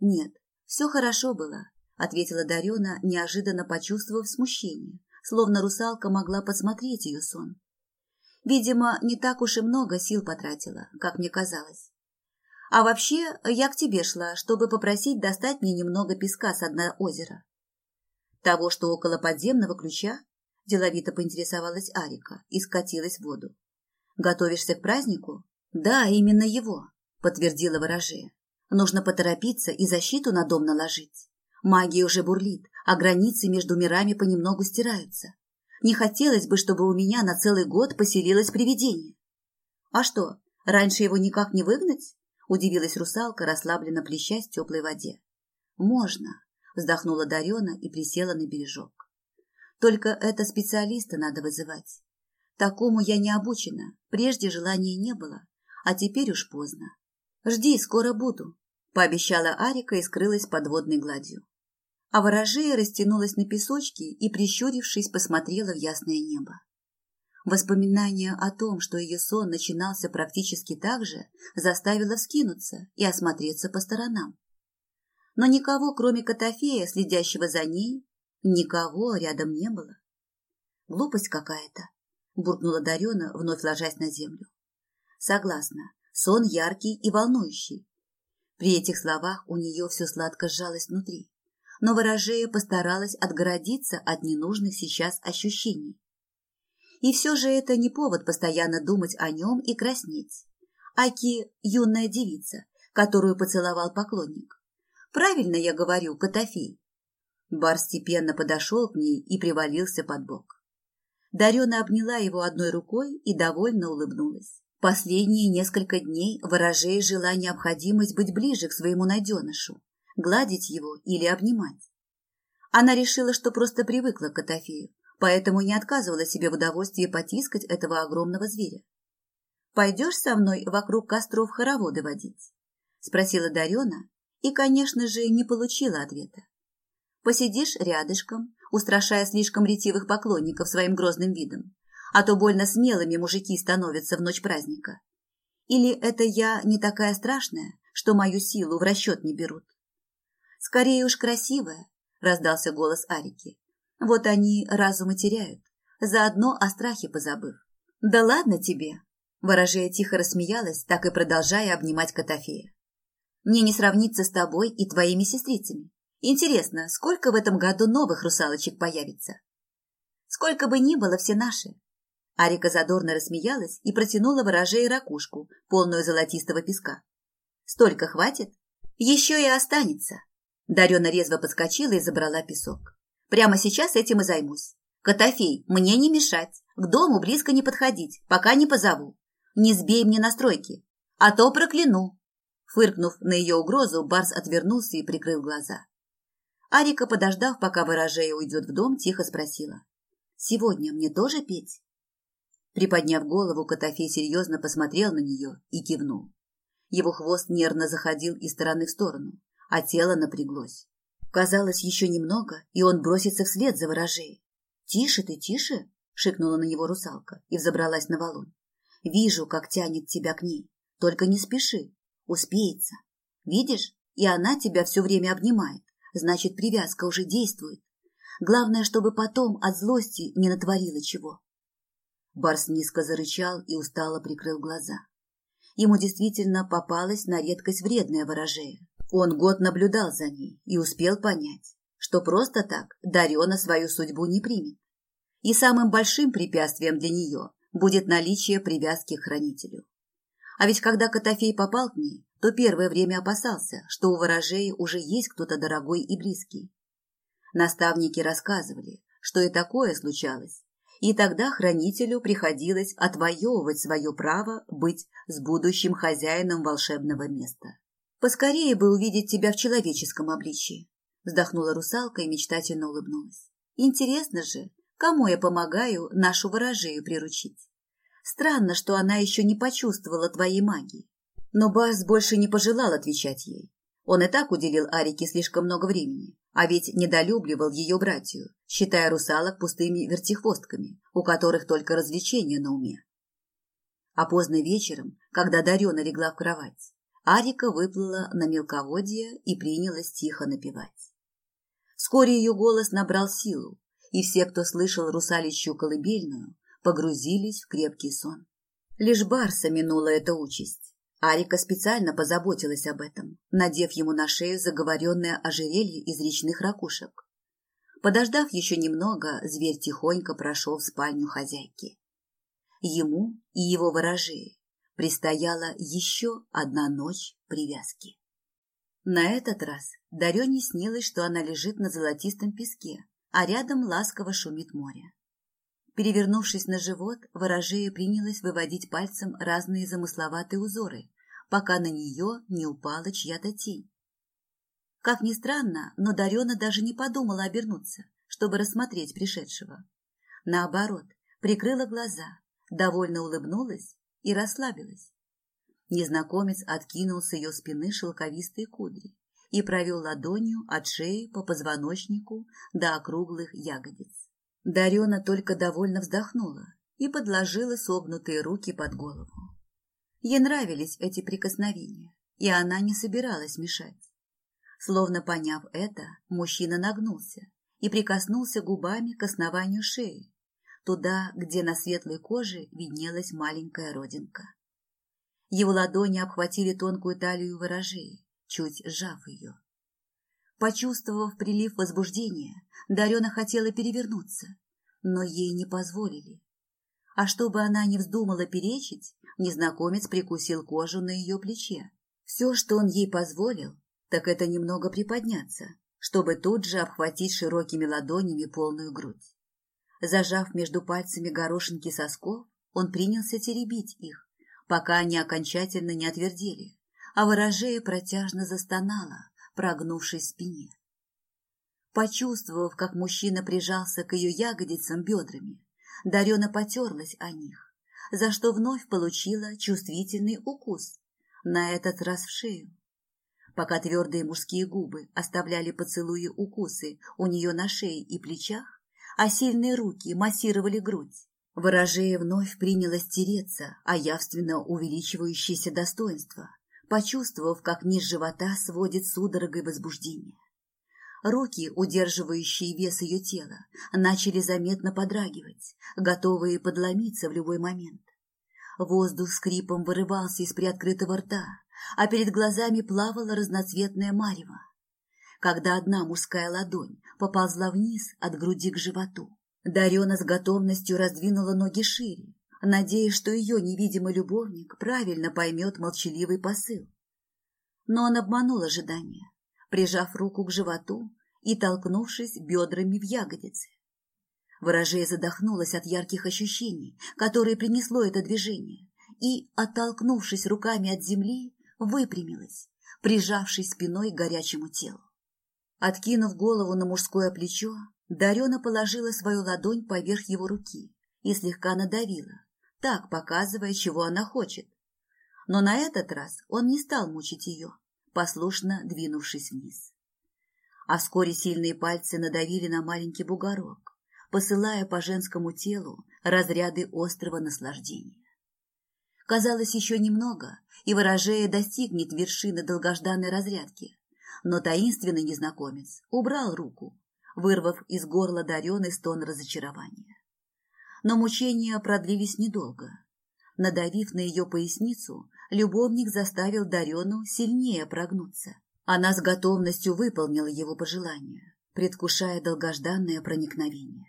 Нет, все хорошо было, ответила Дарена, неожиданно почувствовав смущение, словно русалка могла посмотреть ее сон. Видимо, не так уж и много сил потратила, как мне казалось. А вообще, я к тебе шла, чтобы попросить достать мне немного песка с дна озера. Того, что около подземного ключа, деловито поинтересовалась Арика и скатилась в воду. Готовишься к празднику? Да, именно его, подтвердила ворожея. Нужно поторопиться и защиту на дом наложить. Магия уже бурлит, а границы между мирами понемногу стираются. Не хотелось бы, чтобы у меня на целый год поселилось привидение. А что, раньше его никак не выгнать? Удивилась русалка, расслабленно плещась в теплой воде. «Можно», – вздохнула Дарена и присела на бережок. «Только это специалиста надо вызывать. Такому я не обучена, прежде желания не было, а теперь уж поздно. Жди, скоро буду», – пообещала Арика и скрылась под водной гладью. А ворожея растянулась на песочке и, прищурившись, посмотрела в ясное небо. Воспоминание о том, что ее сон начинался практически так же, заставило вскинуться и осмотреться по сторонам. Но никого, кроме Котофея, следящего за ней, никого рядом не было. Глупость какая-то, буркнула Дарена, вновь ложась на землю. Согласна, сон яркий и волнующий. При этих словах у нее все сладко сжалось внутри, но ворожея постаралась отгородиться от ненужных сейчас ощущений. И все же это не повод постоянно думать о нем и краснеть. Аки – юная девица, которую поцеловал поклонник. Правильно я говорю, Котофей? Бар степенно подошел к ней и привалился под бок. Дарена обняла его одной рукой и довольно улыбнулась. Последние несколько дней ворожея жила необходимость быть ближе к своему найденышу, гладить его или обнимать. Она решила, что просто привыкла к Котофею, поэтому не отказывала себе в удовольствии потискать этого огромного зверя. «Пойдешь со мной вокруг костров хороводы водить?» – спросила Дарена и, конечно же, не получила ответа. «Посидишь рядышком, устрашая слишком ретивых поклонников своим грозным видом, а то больно смелыми мужики становятся в ночь праздника. Или это я не такая страшная, что мою силу в расчет не берут?» «Скорее уж красивая», – раздался голос Арики. Вот они разум и теряют, заодно о страхе позабыв. «Да ладно тебе!» Ворожея тихо рассмеялась, так и продолжая обнимать Котофея. «Мне не сравниться с тобой и твоими сестрицами. Интересно, сколько в этом году новых русалочек появится?» «Сколько бы ни было, все наши!» Арика задорно рассмеялась и протянула ворожея ракушку, полную золотистого песка. «Столько хватит? Еще и останется!» Дарена резво подскочила и забрала песок. Прямо сейчас этим и займусь. Котофей, мне не мешать. К дому близко не подходить, пока не позову. Не сбей мне настройки, а то прокляну. Фыркнув на ее угрозу, Барс отвернулся и прикрыл глаза. Арика, подождав, пока ворожея уйдет в дом, тихо спросила. «Сегодня мне тоже петь?» Приподняв голову, Котофей серьезно посмотрел на нее и кивнул. Его хвост нервно заходил из стороны в сторону, а тело напряглось. Казалось, еще немного, и он бросится вслед за ворожей. «Тише ты, тише!» — шикнула на него русалка и взобралась на валун. «Вижу, как тянет тебя к ней. Только не спеши. Успеется. Видишь, и она тебя все время обнимает. Значит, привязка уже действует. Главное, чтобы потом от злости не натворила чего». Барс низко зарычал и устало прикрыл глаза. Ему действительно попалась на редкость вредная ворожея. Он год наблюдал за ней и успел понять, что просто так Дарена свою судьбу не примет. И самым большим препятствием для нее будет наличие привязки к хранителю. А ведь когда Котофей попал к ней, то первое время опасался, что у ворожеи уже есть кто-то дорогой и близкий. Наставники рассказывали, что и такое случалось, и тогда хранителю приходилось отвоевывать свое право быть с будущим хозяином волшебного места. Поскорее бы увидеть тебя в человеческом обличии, вздохнула русалка и мечтательно улыбнулась. Интересно же, кому я помогаю нашу ворожею приручить? Странно, что она еще не почувствовала твоей магии. Но Барс больше не пожелал отвечать ей. Он и так уделил Арике слишком много времени, а ведь недолюбливал ее братью, считая русалок пустыми вертихвостками, у которых только развлечения на уме. А поздно вечером, когда Дарена легла в кровать, Арика выплыла на мелководье и принялась тихо напевать. Вскоре ее голос набрал силу, и все, кто слышал русалищу колыбельную, погрузились в крепкий сон. Лишь Барса минула эта участь. Арика специально позаботилась об этом, надев ему на шею заговоренное ожерелье из речных ракушек. Подождав еще немного, зверь тихонько прошел в спальню хозяйки. Ему и его ворожеи предстояла еще одна ночь привязки. На этот раз Дарене снилось, что она лежит на золотистом песке, а рядом ласково шумит море. Перевернувшись на живот, ворожея принялась выводить пальцем разные замысловатые узоры, пока на нее не упала чья-то тень. Как ни странно, но Дарена даже не подумала обернуться, чтобы рассмотреть пришедшего. Наоборот, прикрыла глаза, довольно улыбнулась и расслабилась. Незнакомец откинул с ее спины шелковистые кудри и провел ладонью от шеи по позвоночнику до округлых ягодиц. Дарена только довольно вздохнула и подложила согнутые руки под голову. Ей нравились эти прикосновения, и она не собиралась мешать. Словно поняв это, мужчина нагнулся и прикоснулся губами к основанию шеи, туда, где на светлой коже виднелась маленькая родинка. Его ладони обхватили тонкую талию ворожеи, чуть сжав ее. Почувствовав прилив возбуждения, Дарена хотела перевернуться, но ей не позволили. А чтобы она не вздумала перечить, незнакомец прикусил кожу на ее плече. Все, что он ей позволил, так это немного приподняться, чтобы тут же обхватить широкими ладонями полную грудь. Зажав между пальцами горошинки сосков, он принялся теребить их, пока они окончательно не отвердели, а ворожея протяжно застонала, прогнувшись в спине. Почувствовав, как мужчина прижался к ее ягодицам бедрами, Дарена потерлась о них, за что вновь получила чувствительный укус, на этот раз в шею. Пока твердые мужские губы оставляли поцелуи укусы у нее на шее и плечах, а сильные руки массировали грудь, Ворожея вновь принялась тереться о явственно увеличивающееся достоинство, почувствовав, как низ живота сводит судорогой возбуждение. Руки, удерживающие вес ее тела, начали заметно подрагивать, готовые подломиться в любой момент. Воздух скрипом вырывался из приоткрытого рта, а перед глазами плавала разноцветная марево. Когда одна мужская ладонь поползла вниз от груди к животу, Дарена с готовностью раздвинула ноги шире, надеясь, что ее невидимый любовник правильно поймет молчаливый посыл. Но он обманул ожидания, прижав руку к животу и толкнувшись бедрами в ягодицы. Ворожея задохнулась от ярких ощущений, которые принесло это движение, и, оттолкнувшись руками от земли, выпрямилась, прижавшись спиной к горячему телу. Откинув голову на мужское плечо, Дарена положила свою ладонь поверх его руки и слегка надавила, так показывая, чего она хочет. Но на этот раз он не стал мучить ее, послушно двинувшись вниз. А вскоре сильные пальцы надавили на маленький бугорок, посылая по женскому телу разряды острого наслаждения. Казалось, еще немного, и ворожея достигнет вершины долгожданной разрядки, но таинственный незнакомец убрал руку, вырвав из горла Дарены стон разочарования. Но мучения продлились недолго. Надавив на ее поясницу, любовник заставил Дарену сильнее прогнуться. Она с готовностью выполнила его пожелание, предвкушая долгожданное проникновение.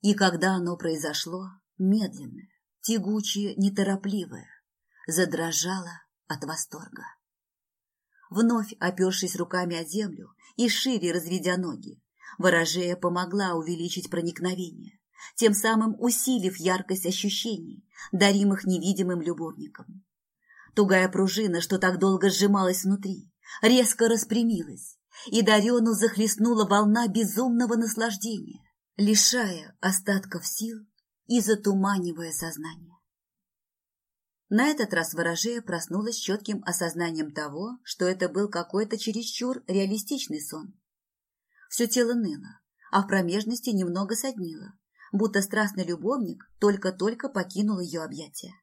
И когда оно произошло, медленное, тягучее, неторопливое, задрожало от восторга. Вновь опершись руками о землю и шире разведя ноги, Ворожея помогла увеличить проникновение, тем самым усилив яркость ощущений, даримых невидимым любовником. Тугая пружина, что так долго сжималась внутри, резко распрямилась, и Дарену захлестнула волна безумного наслаждения, лишая остатков сил и затуманивая сознание. На этот раз ворожея проснулась четким осознанием того, что это был какой-то чересчур реалистичный сон, все тело ныло, а в промежности немного соднило, будто страстный любовник только-только покинул ее объятия.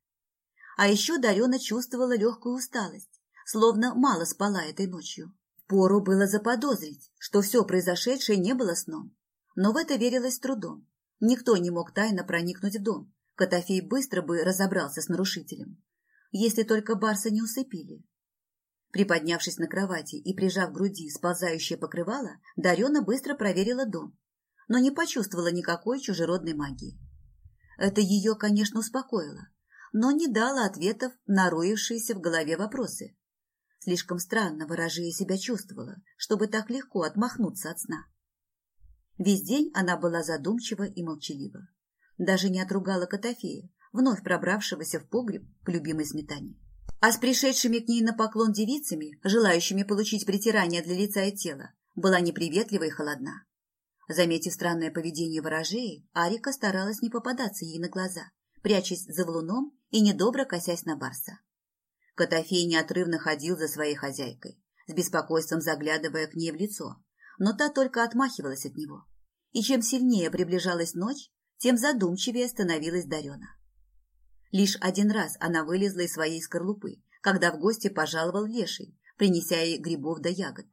А еще Дарена чувствовала легкую усталость, словно мало спала этой ночью. Пору было заподозрить, что все произошедшее не было сном. Но в это верилось трудом. Никто не мог тайно проникнуть в дом. Котофей быстро бы разобрался с нарушителем. Если только Барса не усыпили. Приподнявшись на кровати и прижав к груди сползающее покрывало, Дарена быстро проверила дом, но не почувствовала никакой чужеродной магии. Это ее, конечно, успокоило, но не дало ответов на роившиеся в голове вопросы. Слишком странно ворожея себя чувствовала, чтобы так легко отмахнуться от сна. Весь день она была задумчива и молчалива. Даже не отругала Котофея, вновь пробравшегося в погреб к любимой сметане а с пришедшими к ней на поклон девицами, желающими получить притирание для лица и тела, была неприветлива и холодна. Заметив странное поведение ворожеи, Арика старалась не попадаться ей на глаза, прячась за валуном и недобро косясь на Барса. Котофей неотрывно ходил за своей хозяйкой, с беспокойством заглядывая к ней в лицо, но та только отмахивалась от него. И чем сильнее приближалась ночь, тем задумчивее становилась Дарена. Лишь один раз она вылезла из своей скорлупы, когда в гости пожаловал леший, принеся ей грибов да ягод.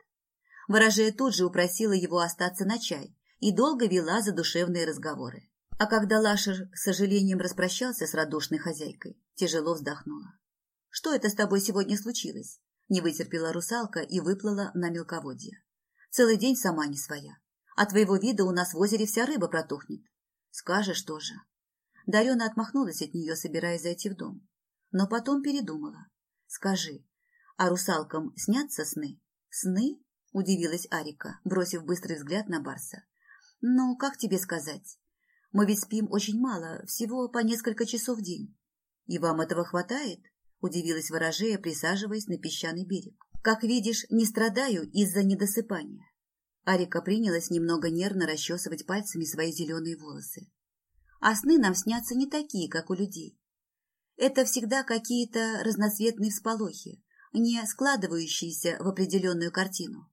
Ворожея тут же упросила его остаться на чай и долго вела задушевные разговоры. А когда Лашер с сожалением распрощался с радушной хозяйкой, тяжело вздохнула. «Что это с тобой сегодня случилось? Не вытерпела русалка и выплыла на мелководье. Целый день сама не своя. От твоего вида у нас в озере вся рыба протухнет. Скажешь тоже. Дарена отмахнулась от нее, собираясь зайти в дом. Но потом передумала. Скажи, а русалкам снятся сны? Сны? Удивилась Арика, бросив быстрый взгляд на Барса. Ну, как тебе сказать? Мы ведь спим очень мало, всего по несколько часов в день. И вам этого хватает? Удивилась ворожея, присаживаясь на песчаный берег. Как видишь, не страдаю из-за недосыпания. Арика принялась немного нервно расчесывать пальцами свои зеленые волосы. А сны нам снятся не такие, как у людей. Это всегда какие-то разноцветные всполохи, не складывающиеся в определенную картину.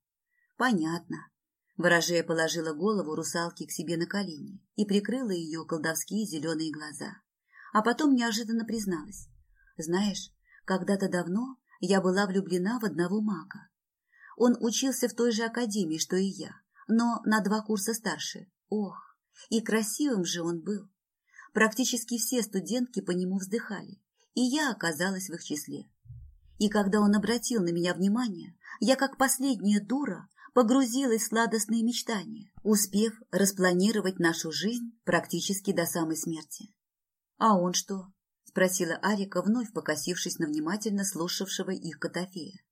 Понятно. Ворожея положила голову русалки к себе на колени и прикрыла ее колдовские зеленые глаза. А потом неожиданно призналась. Знаешь, когда-то давно я была влюблена в одного мага. Он учился в той же академии, что и я, но на два курса старше. Ох, и красивым же он был. Практически все студентки по нему вздыхали, и я оказалась в их числе. И когда он обратил на меня внимание, я, как последняя дура, погрузилась в сладостные мечтания, успев распланировать нашу жизнь практически до самой смерти. А он что? спросила Арика, вновь покосившись на внимательно слушавшего их Котофея.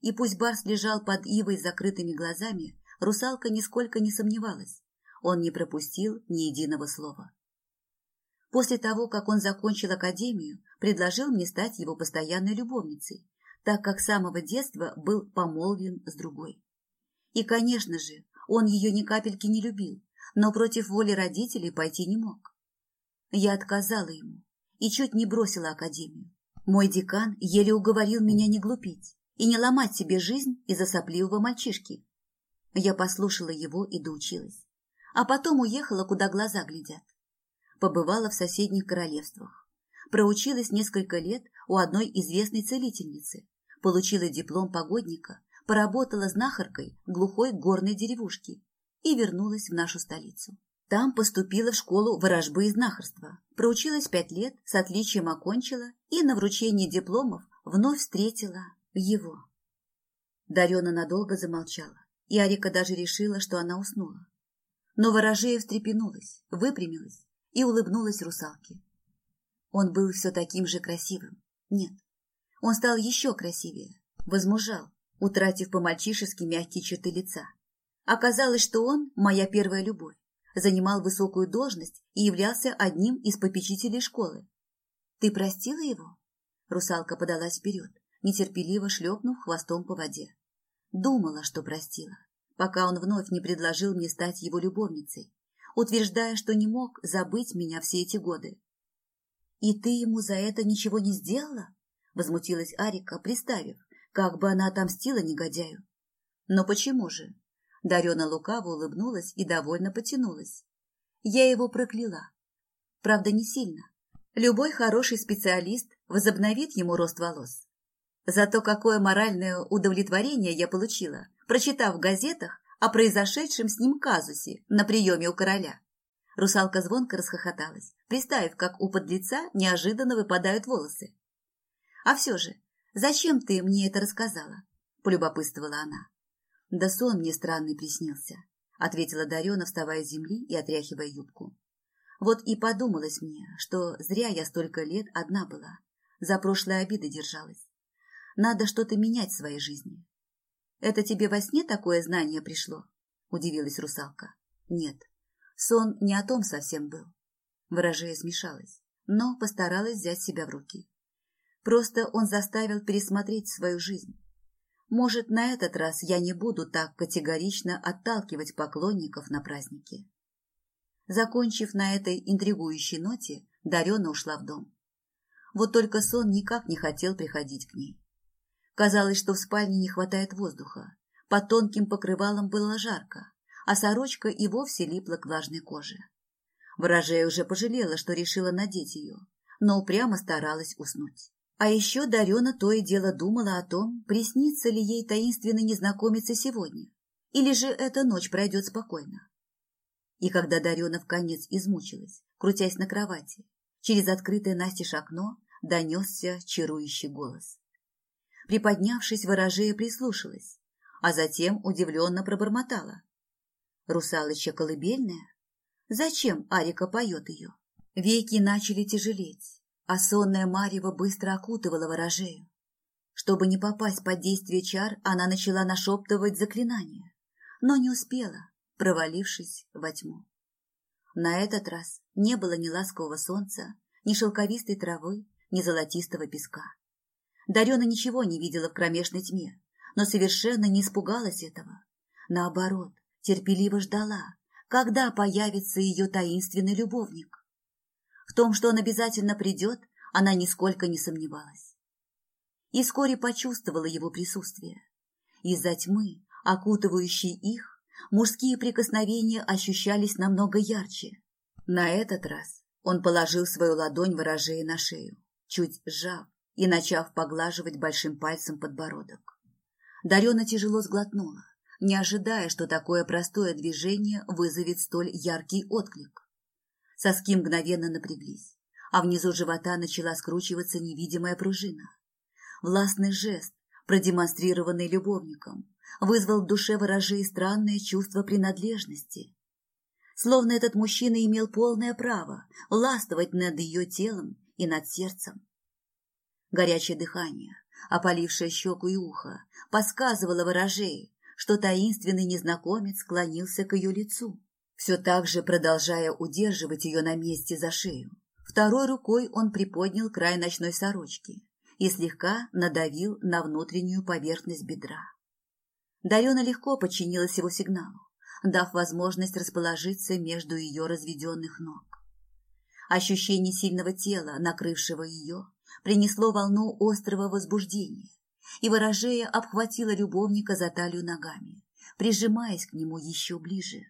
И пусть Барс лежал под ивой с закрытыми глазами, русалка нисколько не сомневалась. Он не пропустил ни единого слова. После того, как он закончил академию, предложил мне стать его постоянной любовницей, так как с самого детства был помолвлен с другой. И, конечно же, он ее ни капельки не любил, но против воли родителей пойти не мог. Я отказала ему, и чуть не бросила академию. Мой декан еле уговорил меня не глупить и не ломать себе жизнь из-за сопливого мальчишки. Я послушала его и доучилась. А потом уехала, куда глаза глядят. Побывала в соседних королевствах. Проучилась несколько лет у одной известной целительницы. Получила диплом погодника, поработала знахаркой в глухой горной деревушке и вернулась в нашу столицу. Там поступила в школу ворожбы и знахарства. Проучилась пять лет, с отличием окончила и на вручении дипломов вновь встретила его. Дарена надолго замолчала, и Арика даже решила, что она уснула. Но ворожея встрепенулась, выпрямилась и улыбнулась русалке. Он был все таким же красивым. Нет, он стал еще красивее, возмужал, утратив по-мальчишески мягкие черты лица. Оказалось, что он – моя первая любовь занимал высокую должность и являлся одним из попечителей школы. «Ты простила его?» Русалка подалась вперед, нетерпеливо шлепнув хвостом по воде. Думала, что простила, пока он вновь не предложил мне стать его любовницей, утверждая, что не мог забыть меня все эти годы. «И ты ему за это ничего не сделала?» Возмутилась Арика, приставив, как бы она отомстила негодяю. «Но почему же? Дарена лукаво улыбнулась и довольно потянулась. Я его прокляла. Правда, не сильно. Любой хороший специалист возобновит ему рост волос. Зато какое моральное удовлетворение я получила, прочитав в газетах о произошедшем с ним казусе на приеме у короля. Русалка звонко расхохоталась, представив, как у подлеца неожиданно выпадают волосы. «А все же, зачем ты мне это рассказала?» – полюбопытствовала она. «Да сон мне странный приснился», — ответила Дарена, вставая с земли и отряхивая юбку. «Вот и подумалось мне, что зря я столько лет одна была, за прошлые обиды держалась. Надо что-то менять в своей жизни». «Это тебе во сне такое знание пришло?» — удивилась русалка. «Нет, сон не о том совсем был». Ворожея смешалась, но постаралась взять себя в руки. Просто он заставил пересмотреть свою жизнь может, на этот раз я не буду так категорично отталкивать поклонников на празднике. Закончив на этой интригующей ноте, Дарена ушла в дом. Вот только сон никак не хотел приходить к ней. Казалось, что в спальне не хватает воздуха. Под тонким покрывалом было жарко, а сорочка и вовсе липла к влажной коже. Ворожея уже пожалела, что решила надеть ее, но упрямо старалась уснуть. А еще Дарена то и дело думала о том, приснится ли ей таинственный незнакомец сегодня, или же эта ночь пройдет спокойно. И когда Дарена в конец измучилась, крутясь на кровати, через открытое настежь окно донесся чарующий голос. Приподнявшись, ворожея прислушалась, а затем удивленно пробормотала. «Русалыча колыбельная? Зачем Арика поет ее?» Веки начали тяжелеть, а сонная Марева быстро окутывала ворожею. Чтобы не попасть под действие чар, она начала нашептывать заклинание, но не успела, провалившись во тьму. На этот раз не было ни ласкового солнца, ни шелковистой травы, ни золотистого песка. Дарена ничего не видела в кромешной тьме, но совершенно не испугалась этого. Наоборот, терпеливо ждала, когда появится ее таинственный любовник. В том, что он обязательно придет, она нисколько не сомневалась. И вскоре почувствовала его присутствие. Из-за тьмы, окутывающей их, мужские прикосновения ощущались намного ярче. На этот раз он положил свою ладонь ворожея на шею, чуть сжав и начав поглаживать большим пальцем подбородок. Дарена тяжело сглотнула, не ожидая, что такое простое движение вызовет столь яркий отклик. Соски мгновенно напряглись, а внизу живота начала скручиваться невидимая пружина. Властный жест, продемонстрированный любовником, вызвал в душе ворожей странное чувство принадлежности. Словно этот мужчина имел полное право властвовать над ее телом и над сердцем. Горячее дыхание, опалившее щеку и ухо, подсказывало ворожей, что таинственный незнакомец склонился к ее лицу все так же продолжая удерживать ее на месте за шею. Второй рукой он приподнял край ночной сорочки и слегка надавил на внутреннюю поверхность бедра. Дарена легко подчинилась его сигналу, дав возможность расположиться между ее разведенных ног. Ощущение сильного тела, накрывшего ее, принесло волну острого возбуждения, и ворожея обхватила любовника за талию ногами, прижимаясь к нему еще ближе.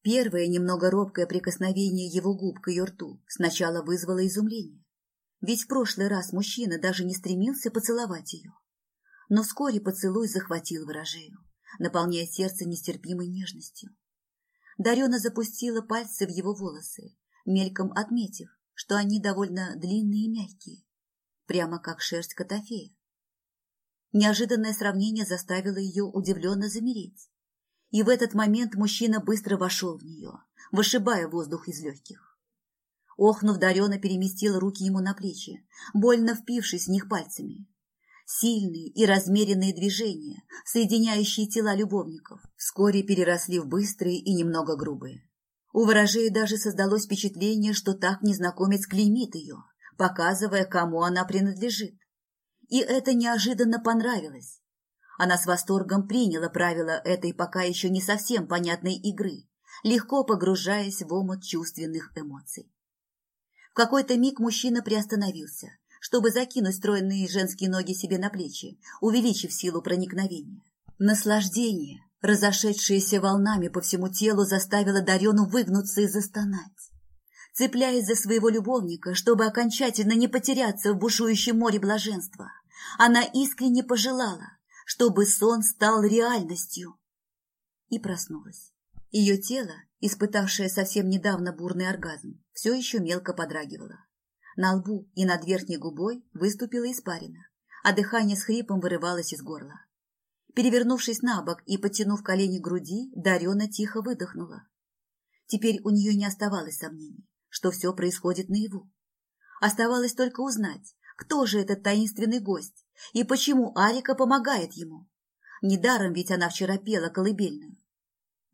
Первое немного робкое прикосновение его губ к ее рту сначала вызвало изумление. Ведь в прошлый раз мужчина даже не стремился поцеловать ее. Но вскоре поцелуй захватил ворожею, наполняя сердце нестерпимой нежностью. Дарена запустила пальцы в его волосы, мельком отметив, что они довольно длинные и мягкие, прямо как шерсть котофея. Неожиданное сравнение заставило ее удивленно замереть и в этот момент мужчина быстро вошел в нее, вышибая воздух из легких. Охнув, Дарена переместила руки ему на плечи, больно впившись в них пальцами. Сильные и размеренные движения, соединяющие тела любовников, вскоре переросли в быстрые и немного грубые. У ворожей даже создалось впечатление, что так незнакомец клеймит ее, показывая, кому она принадлежит. И это неожиданно понравилось. Она с восторгом приняла правила этой пока еще не совсем понятной игры, легко погружаясь в омут чувственных эмоций. В какой-то миг мужчина приостановился, чтобы закинуть стройные женские ноги себе на плечи, увеличив силу проникновения. Наслаждение, разошедшееся волнами по всему телу, заставило Дарену выгнуться и застонать. Цепляясь за своего любовника, чтобы окончательно не потеряться в бушующем море блаженства, она искренне пожелала, чтобы сон стал реальностью. И проснулась. Ее тело, испытавшее совсем недавно бурный оргазм, все еще мелко подрагивало. На лбу и над верхней губой выступила испарина, а дыхание с хрипом вырывалось из горла. Перевернувшись на бок и подтянув колени к груди, Дарена тихо выдохнула. Теперь у нее не оставалось сомнений, что все происходит наяву. Оставалось только узнать, кто же этот таинственный гость и почему Арика помогает ему. Недаром ведь она вчера пела колыбельную.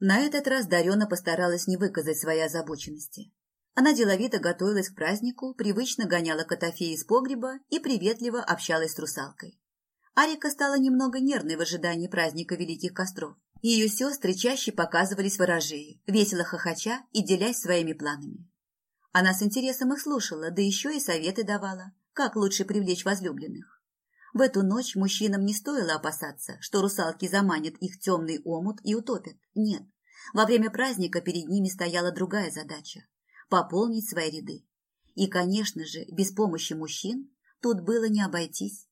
На этот раз Дарена постаралась не выказать своей озабоченности. Она деловито готовилась к празднику, привычно гоняла котофеи из погреба и приветливо общалась с русалкой. Арика стала немного нервной в ожидании праздника Великих Костров. Ее сестры чаще показывались ворожеи, весело хохоча и делясь своими планами. Она с интересом их слушала, да еще и советы давала, как лучше привлечь возлюбленных. В эту ночь мужчинам не стоило опасаться, что русалки заманят их темный омут и утопят. Нет, во время праздника перед ними стояла другая задача – пополнить свои ряды. И, конечно же, без помощи мужчин тут было не обойтись.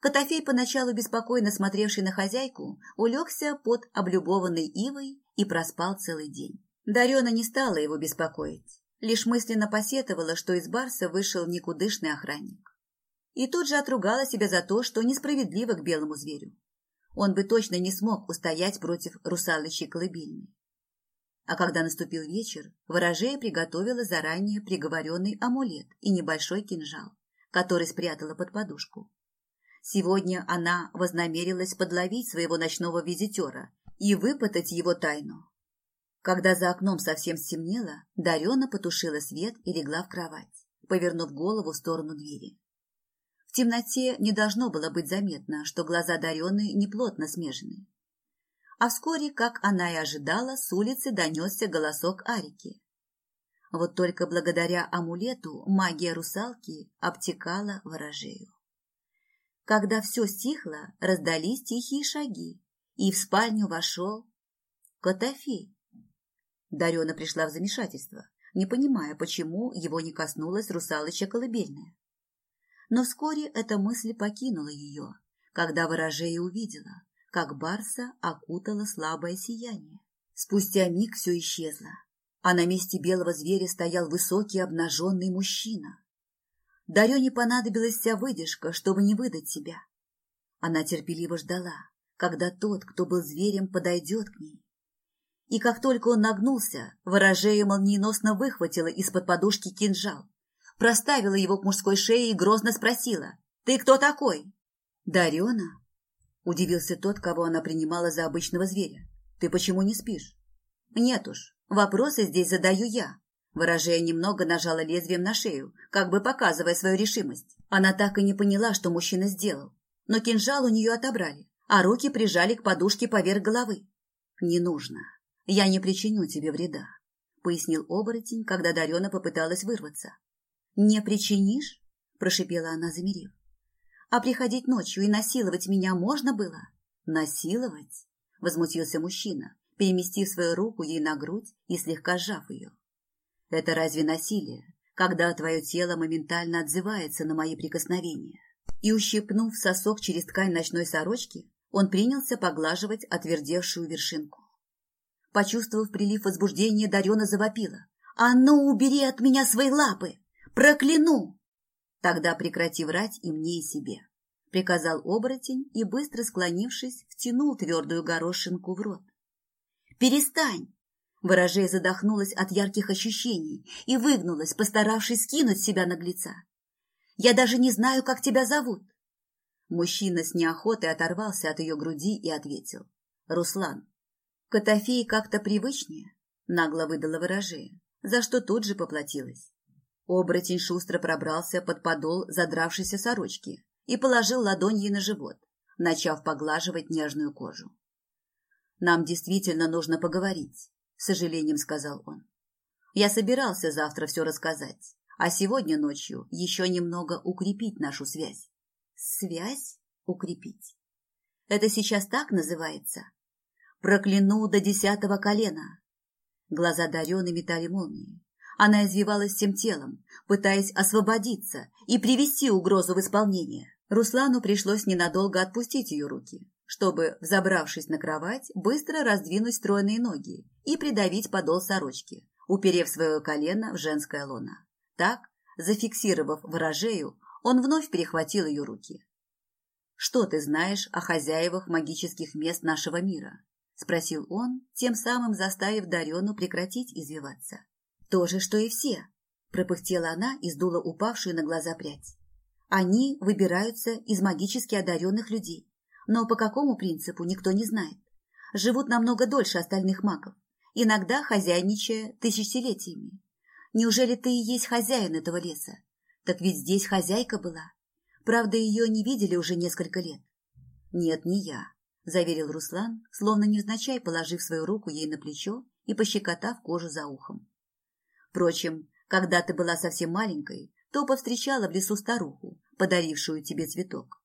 Котофей, поначалу беспокойно смотревший на хозяйку, улегся под облюбованной ивой и проспал целый день. Дарена не стала его беспокоить. Лишь мысленно посетовала, что из Барса вышел никудышный охранник. и тут же отругала себя за то, что несправедливо к белому зверю. Он бы точно не смог устоять против русалочьей колыбельной. А когда наступил вечер, ворожея приготовила заранее приговоренный амулет и небольшой кинжал, который спрятала под подушку. Сегодня она вознамерилась подловить своего ночного визитера и выпытать его тайну. Когда за окном совсем стемнело, Дарена потушила свет и легла в кровать, повернув голову в сторону двери. В темноте не должно было быть заметно, что глаза Дарены неплотно смежены. А вскоре, как она и ожидала, с улицы донесся голосок Арики. Вот только благодаря амулету магия русалки обтекала ворожею. Когда все стихло, раздались тихие шаги, и в спальню вошел Котофей. Дарена пришла в замешательство, не понимая, почему его не коснулась русалыча колыбельная. Но вскоре эта мысль покинула ее, когда ворожея увидела, как Барса окутала слабое сияние. Спустя миг все исчезло, а на месте белого зверя стоял высокий обнаженный мужчина. Дарене понадобилась вся выдержка, чтобы не выдать себя. Она терпеливо ждала, когда тот, кто был зверем, подойдет к ней. И как только он нагнулся, ворожея молниеносно выхватила из-под подушки кинжал, проставила его к мужской шее и грозно спросила «Ты кто такой?» «Дарена?» – удивился тот, кого она принимала за обычного зверя. «Ты почему не спишь?» «Нет уж, вопросы здесь задаю я», Ворожея немного нажала лезвием на шею, как бы показывая свою решимость. Она так и не поняла, что мужчина сделал. Но кинжал у нее отобрали, а руки прижали к подушке поверх головы. «Не нужно. Я не причиню тебе вреда», — пояснил оборотень, когда Дарена попыталась вырваться. «Не причинишь?» – прошипела она, замерев. «А приходить ночью и насиловать меня можно было?» «Насиловать?» – возмутился мужчина, переместив свою руку ей на грудь и слегка сжав ее. Это разве насилие, когда твое тело моментально отзывается на мои прикосновения? И, ущипнув сосок через ткань ночной сорочки, он принялся поглаживать отвердевшую вершинку. Почувствовав прилив возбуждения, Дарена завопила. «А ну, убери от меня свои лапы! Прокляну!» «Тогда прекрати врать и мне, и себе», — приказал оборотень и, быстро склонившись, втянул твердую горошинку в рот. «Перестань!» Ворожея задохнулась от ярких ощущений и выгнулась, постаравшись скинуть себя наглеца. «Я даже не знаю, как тебя зовут». Мужчина с неохотой оторвался от ее груди и ответил. «Руслан». «Котофей как-то привычнее», — нагло выдала ворожея, за что тут же поплатилась. Оборотень шустро пробрался под подол задравшейся сорочки и положил ладонь ей на живот, начав поглаживать нежную кожу. «Нам действительно нужно поговорить», с сожалением сказал он. Я собирался завтра все рассказать, а сегодня ночью еще немного укрепить нашу связь. Связь укрепить. Это сейчас так называется? Прокляну до десятого колена. Глаза Дарены метали молнии. Она извивалась всем телом, пытаясь освободиться и привести угрозу в исполнение. Руслану пришлось ненадолго отпустить ее руки, чтобы, взобравшись на кровать, быстро раздвинуть стройные ноги и придавить подол сорочки, уперев свое колено в женское лоно. Так, зафиксировав ворожею, он вновь перехватил ее руки. «Что ты знаешь о хозяевах магических мест нашего мира?» – спросил он, тем самым заставив Дарену прекратить извиваться. «То же, что и все», – пропыхтела она и сдула упавшую на глаза прядь. «Они выбираются из магически одаренных людей, но по какому принципу никто не знает. Живут намного дольше остальных магов, иногда хозяйничая тысячелетиями. Неужели ты и есть хозяин этого леса? Так ведь здесь хозяйка была. Правда, ее не видели уже несколько лет. Нет, не я, заверил Руслан, словно невзначай положив свою руку ей на плечо и пощекотав кожу за ухом. Впрочем, когда ты была совсем маленькой, то повстречала в лесу старуху, подарившую тебе цветок.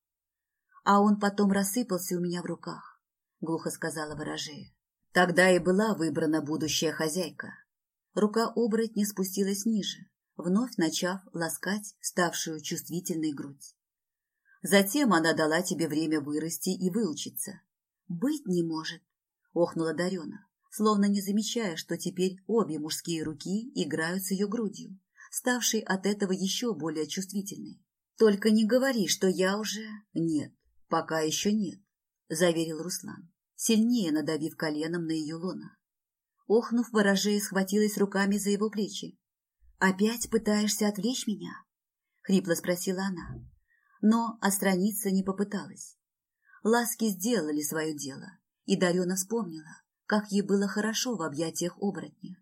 А он потом рассыпался у меня в руках, глухо сказала ворожея. Тогда и была выбрана будущая хозяйка. Рука оборотня спустилась ниже, вновь начав ласкать ставшую чувствительной грудь. Затем она дала тебе время вырасти и выучиться. «Быть не может», — охнула Дарена, словно не замечая, что теперь обе мужские руки играют с ее грудью, ставшей от этого еще более чувствительной. Только не говори, что я уже... Нет, пока еще нет, заверил Руслан, сильнее надавив коленом на ее лона. Охнув, ворожея схватилась руками за его плечи. «Опять пытаешься отвлечь меня?» — хрипло спросила она. Но отстраниться не попыталась. Ласки сделали свое дело, и Дарена вспомнила, как ей было хорошо в объятиях оборотня.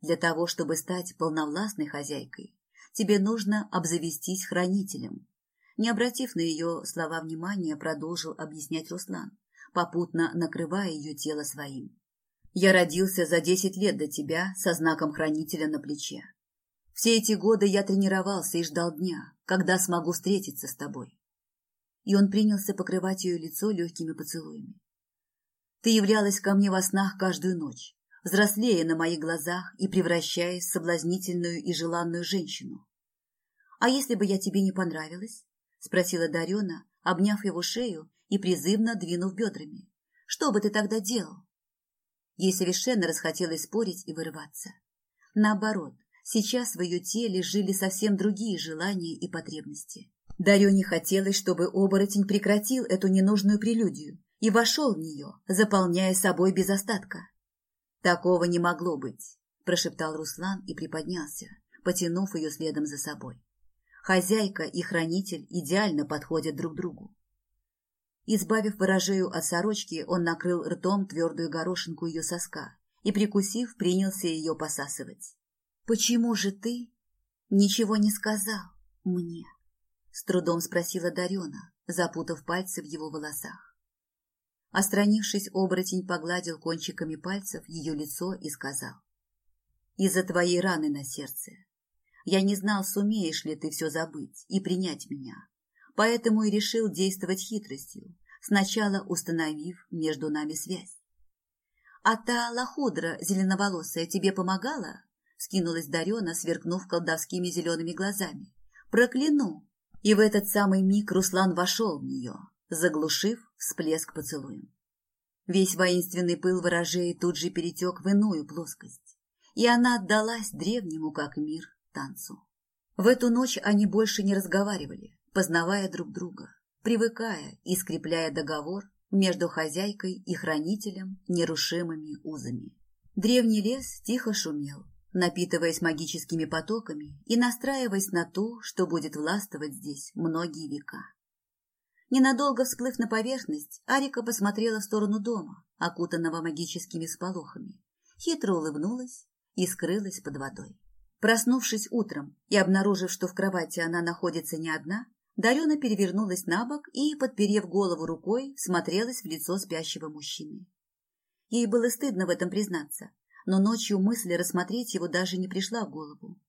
Для того, чтобы стать полновластной хозяйкой, тебе нужно обзавестись хранителем. Не обратив на ее слова внимания, продолжил объяснять Руслан, попутно накрывая ее тело своим. Я родился за десять лет до тебя со знаком хранителя на плече. Все эти годы я тренировался и ждал дня, когда смогу встретиться с тобой. И он принялся покрывать ее лицо легкими поцелуями. Ты являлась ко мне во снах каждую ночь, взрослея на моих глазах и превращаясь в соблазнительную и желанную женщину. «А если бы я тебе не понравилась?» — спросила Дарена, обняв его шею и призывно двинув бедрами. «Что бы ты тогда делал?» Ей совершенно расхотелось спорить и вырываться. Наоборот, сейчас в ее теле жили совсем другие желания и потребности. Дарене хотелось, чтобы оборотень прекратил эту ненужную прелюдию и вошел в нее, заполняя собой без остатка. «Такого не могло быть», – прошептал Руслан и приподнялся, потянув ее следом за собой. Хозяйка и хранитель идеально подходят друг другу. Избавив ворожею от сорочки, он накрыл ртом твердую горошинку ее соска и, прикусив, принялся ее посасывать. «Почему же ты ничего не сказал мне?» — с трудом спросила Дарена, запутав пальцы в его волосах. Остранившись, оборотень погладил кончиками пальцев ее лицо и сказал. «Из-за твоей раны на сердце. Я не знал, сумеешь ли ты все забыть и принять меня, поэтому и решил действовать хитростью, сначала установив между нами связь. «А та лохудра зеленоволосая тебе помогала?» — скинулась Дарена, сверкнув колдовскими зелеными глазами. «Прокляну!» И в этот самый миг Руслан вошел в нее, заглушив всплеск поцелуем. Весь воинственный пыл ворожей тут же перетек в иную плоскость, и она отдалась древнему, как мир, танцу. В эту ночь они больше не разговаривали, познавая друг друга, привыкая и скрепляя договор между хозяйкой и хранителем нерушимыми узами. Древний лес тихо шумел, напитываясь магическими потоками и настраиваясь на то, что будет властвовать здесь многие века. Ненадолго всплыв на поверхность, Арика посмотрела в сторону дома, окутанного магическими сполохами, хитро улыбнулась и скрылась под водой. Проснувшись утром и обнаружив, что в кровати она находится не одна, Дарена перевернулась на бок и, подперев голову рукой, смотрелась в лицо спящего мужчины. Ей было стыдно в этом признаться, но ночью мысль рассмотреть его даже не пришла в голову.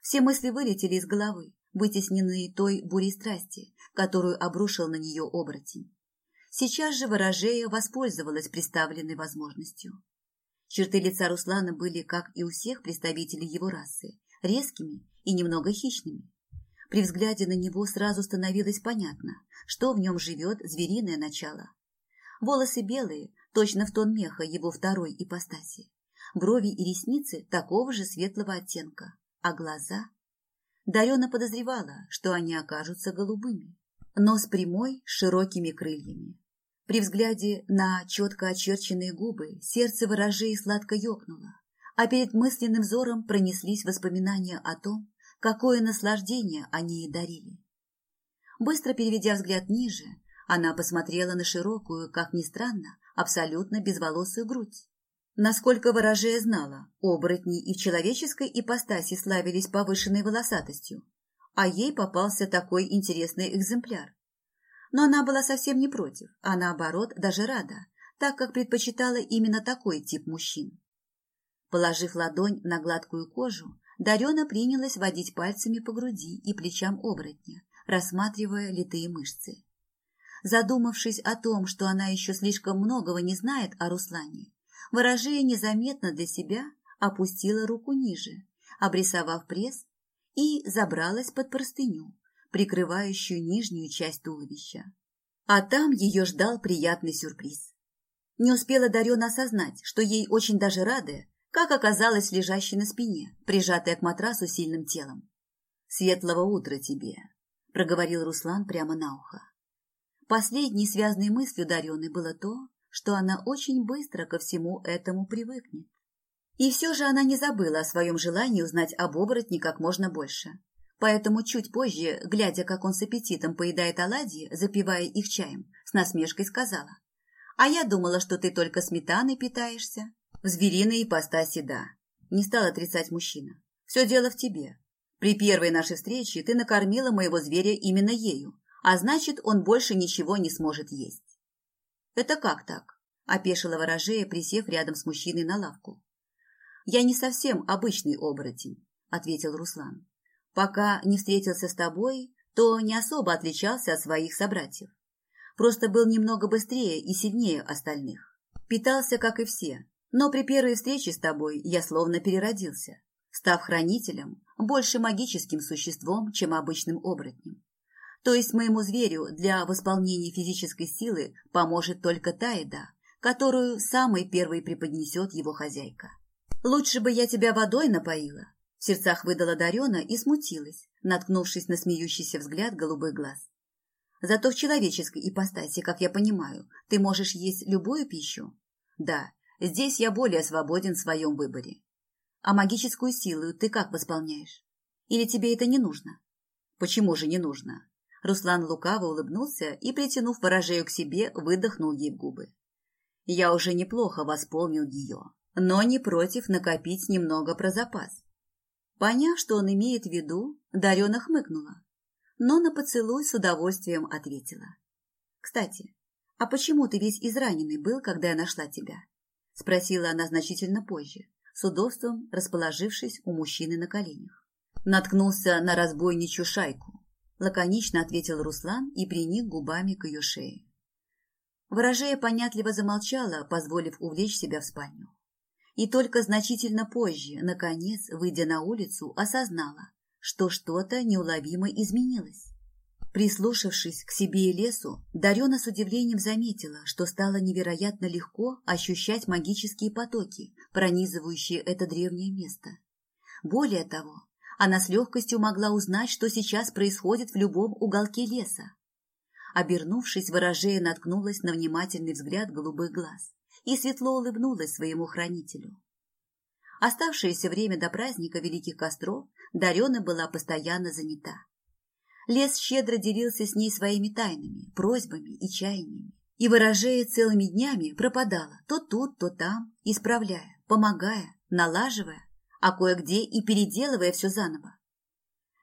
Все мысли вылетели из головы, вытесненные той бурей страсти, которую обрушил на нее оборотень. Сейчас же ворожея воспользовалась представленной возможностью. Черты лица Руслана были, как и у всех представителей его расы, резкими и немного хищными. При взгляде на него сразу становилось понятно, что в нем живет звериное начало. Волосы белые, точно в тон меха его второй ипостаси брови и ресницы такого же светлого оттенка, а глаза... Дарена подозревала, что они окажутся голубыми. Прямой, с широкими крыльями. При взгляде на четко очерченные губы сердце ворожей сладко ёкнуло, а перед мысленным взором пронеслись воспоминания о том, какое наслаждение они ей дарили. Быстро переведя взгляд ниже, она посмотрела на широкую, как ни странно, абсолютно безволосую грудь. Насколько ворожея знала, оборотни и в человеческой ипостаси славились повышенной волосатостью, а ей попался такой интересный экземпляр. Но она была совсем не против, а наоборот даже рада, так как предпочитала именно такой тип мужчин. Положив ладонь на гладкую кожу, Дарена принялась водить пальцами по груди и плечам оборотня, рассматривая литые мышцы. Задумавшись о том, что она еще слишком многого не знает о Руслане, Ворожея незаметно для себя опустила руку ниже, обрисовав пресс, и забралась под простыню, прикрывающую нижнюю часть туловища. А там ее ждал приятный сюрприз. Не успела Дарена осознать, что ей очень даже рады, как оказалась лежащей на спине, прижатая к матрасу сильным телом. «Светлого утра тебе!» проговорил Руслан прямо на ухо. Последней связанной мыслью Дарены было то, что она очень быстро ко всему этому привыкнет. И все же она не забыла о своем желании узнать об оборотне как можно больше. Поэтому чуть позже, глядя, как он с аппетитом поедает оладьи, запивая их чаем, с насмешкой сказала. «А я думала, что ты только сметаной питаешься». «В звериной ипостаси, да», – не стал отрицать мужчина. «Все дело в тебе. При первой нашей встрече ты накормила моего зверя именно ею, а значит, он больше ничего не сможет есть». «Это как так?» – опешила ворожея, присев рядом с мужчиной на лавку. «Я не совсем обычный оборотень», – ответил Руслан. «Пока не встретился с тобой, то не особо отличался от своих собратьев. Просто был немного быстрее и сильнее остальных. Питался, как и все, но при первой встрече с тобой я словно переродился, став хранителем, больше магическим существом, чем обычным оборотнем. То есть моему зверю для восполнения физической силы поможет только та еда, которую самый первый преподнесет его хозяйка. «Лучше бы я тебя водой напоила», – в сердцах выдала Дарена и смутилась, наткнувшись на смеющийся взгляд голубых глаз. «Зато в человеческой ипостаси, как я понимаю, ты можешь есть любую пищу?» «Да, здесь я более свободен в своем выборе. А магическую силу ты как восполняешь? Или тебе это не нужно?» «Почему же не нужно?» Руслан лукаво улыбнулся и, притянув ворожею к себе, выдохнул ей в губы. «Я уже неплохо восполнил ее но не против накопить немного про запас. Поняв, что он имеет в виду, Дарена хмыкнула, но на поцелуй с удовольствием ответила. «Кстати, а почему ты весь израненный был, когда я нашла тебя?» – спросила она значительно позже, с удобством расположившись у мужчины на коленях. Наткнулся на разбойничью шайку. Лаконично ответил Руслан и приник губами к ее шее. Ворожея понятливо замолчала, позволив увлечь себя в спальню и только значительно позже, наконец, выйдя на улицу, осознала, что что-то неуловимо изменилось. Прислушавшись к себе и лесу, Дарена с удивлением заметила, что стало невероятно легко ощущать магические потоки, пронизывающие это древнее место. Более того, она с легкостью могла узнать, что сейчас происходит в любом уголке леса. Обернувшись, ворожея наткнулась на внимательный взгляд голубых глаз и светло улыбнулась своему хранителю. Оставшееся время до праздника Великих Костров Дарена была постоянно занята. Лес щедро делился с ней своими тайнами, просьбами и чаяниями, и, выражая целыми днями, пропадала то тут, то там, исправляя, помогая, налаживая, а кое-где и переделывая все заново.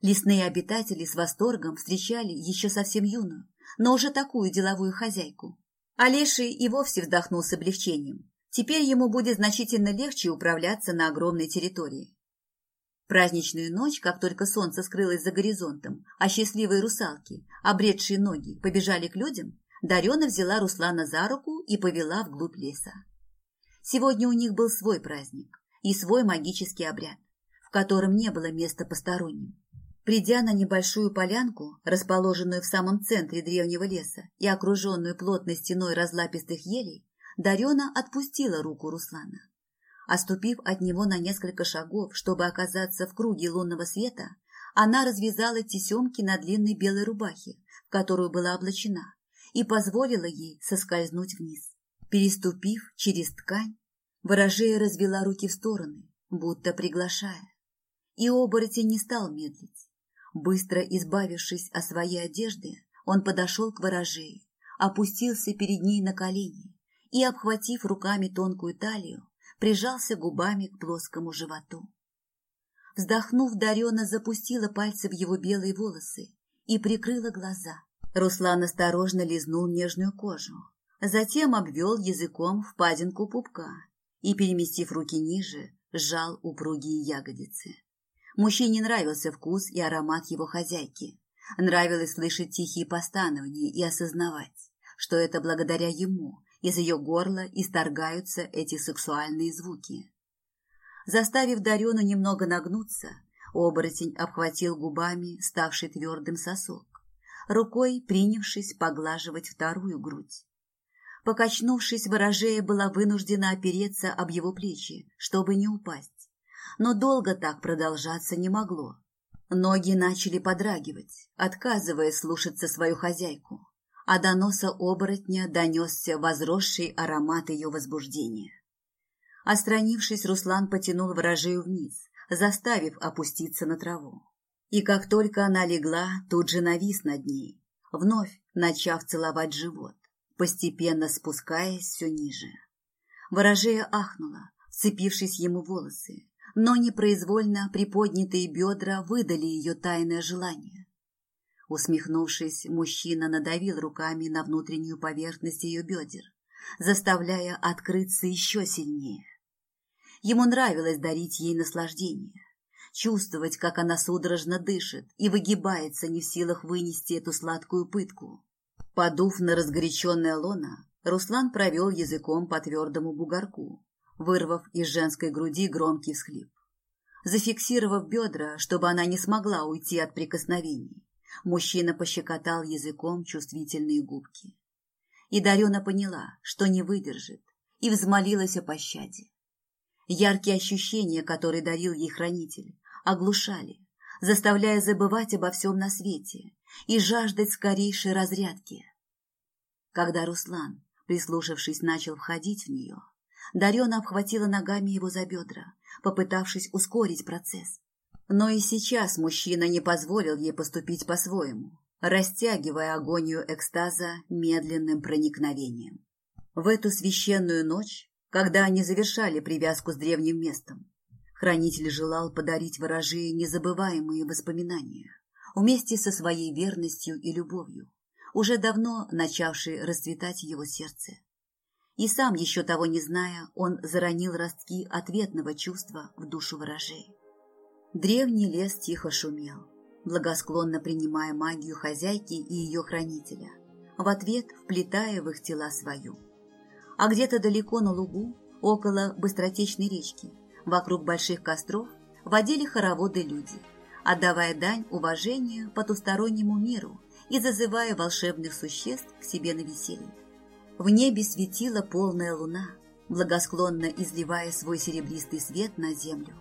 Лесные обитатели с восторгом встречали еще совсем юную, но уже такую деловую хозяйку, Олеший и вовсе вздохнул с облегчением. Теперь ему будет значительно легче управляться на огромной территории. Праздничную ночь, как только солнце скрылось за горизонтом, а счастливые русалки, обретшие ноги, побежали к людям, Дарена взяла Руслана за руку и повела вглубь леса. Сегодня у них был свой праздник и свой магический обряд, в котором не было места посторонним. Придя на небольшую полянку, расположенную в самом центре древнего леса и окруженную плотной стеной разлапистых елей, Дарена отпустила руку Руслана. Оступив от него на несколько шагов, чтобы оказаться в круге лунного света, она развязала тесемки на длинной белой рубахе, в которую была облачена, и позволила ей соскользнуть вниз. Переступив через ткань, ворожея развела руки в стороны, будто приглашая. И оборотень не стал медлить. Быстро избавившись от своей одежды, он подошел к ворожее, опустился перед ней на колени и, обхватив руками тонкую талию, прижался губами к плоскому животу. Вздохнув, Дарена запустила пальцы в его белые волосы и прикрыла глаза. Руслан осторожно лизнул нежную кожу, затем обвел языком впадинку пупка и, переместив руки ниже, сжал упругие ягодицы. Мужчине нравился вкус и аромат его хозяйки. Нравилось слышать тихие постановления и осознавать, что это благодаря ему из ее горла исторгаются эти сексуальные звуки. Заставив Дарену немного нагнуться, оборотень обхватил губами ставший твердым сосок, рукой принявшись поглаживать вторую грудь. Покачнувшись, ворожея была вынуждена опереться об его плечи, чтобы не упасть но долго так продолжаться не могло. Ноги начали подрагивать, отказывая слушаться свою хозяйку, а до носа оборотня донесся возросший аромат ее возбуждения. Остранившись, Руслан потянул ворожею вниз, заставив опуститься на траву. И как только она легла, тут же навис над ней, вновь начав целовать живот, постепенно спускаясь все ниже. Ворожея ахнула, вцепившись ему волосы, но непроизвольно приподнятые бедра выдали ее тайное желание. Усмехнувшись, мужчина надавил руками на внутреннюю поверхность ее бедер, заставляя открыться еще сильнее. Ему нравилось дарить ей наслаждение, чувствовать, как она судорожно дышит и выгибается, не в силах вынести эту сладкую пытку. Подув на разгоряченное лоно, Руслан провел языком по твердому бугорку, вырвав из женской груди громкий всхлип. Зафиксировав бедра, чтобы она не смогла уйти от прикосновений, мужчина пощекотал языком чувствительные губки. И Дарена поняла, что не выдержит, и взмолилась о пощаде. Яркие ощущения, которые дарил ей хранитель, оглушали, заставляя забывать обо всем на свете и жаждать скорейшей разрядки. Когда Руслан, прислушавшись, начал входить в нее, Дарена обхватила ногами его за бедра, попытавшись ускорить процесс. Но и сейчас мужчина не позволил ей поступить по-своему, растягивая агонию экстаза медленным проникновением. В эту священную ночь, когда они завершали привязку с древним местом, хранитель желал подарить ворожее незабываемые воспоминания вместе со своей верностью и любовью, уже давно начавшей расцветать его сердце. И сам, еще того не зная, он заронил ростки ответного чувства в душу ворожей. Древний лес тихо шумел, благосклонно принимая магию хозяйки и ее хранителя, в ответ вплетая в их тела свою. А где-то далеко на лугу, около быстротечной речки, вокруг больших костров, водили хороводы люди, отдавая дань уважению потустороннему миру и зазывая волшебных существ к себе на веселье. В небе светила полная луна, благосклонно изливая свой серебристый свет на землю.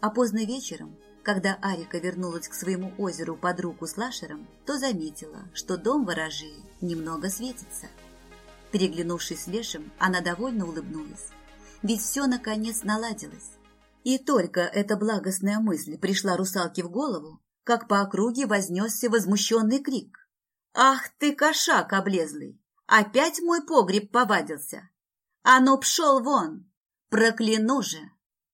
А поздно вечером, когда Арика вернулась к своему озеру под руку с Лашером, то заметила, что дом ворожей немного светится. Переглянувшись с Лешем, она довольно улыбнулась. Ведь все, наконец, наладилось. И только эта благостная мысль пришла русалке в голову, как по округе вознесся возмущенный крик. «Ах ты, кошак облезлый! Опять мой погреб повадился! А ну, пшел вон! Прокляну же!»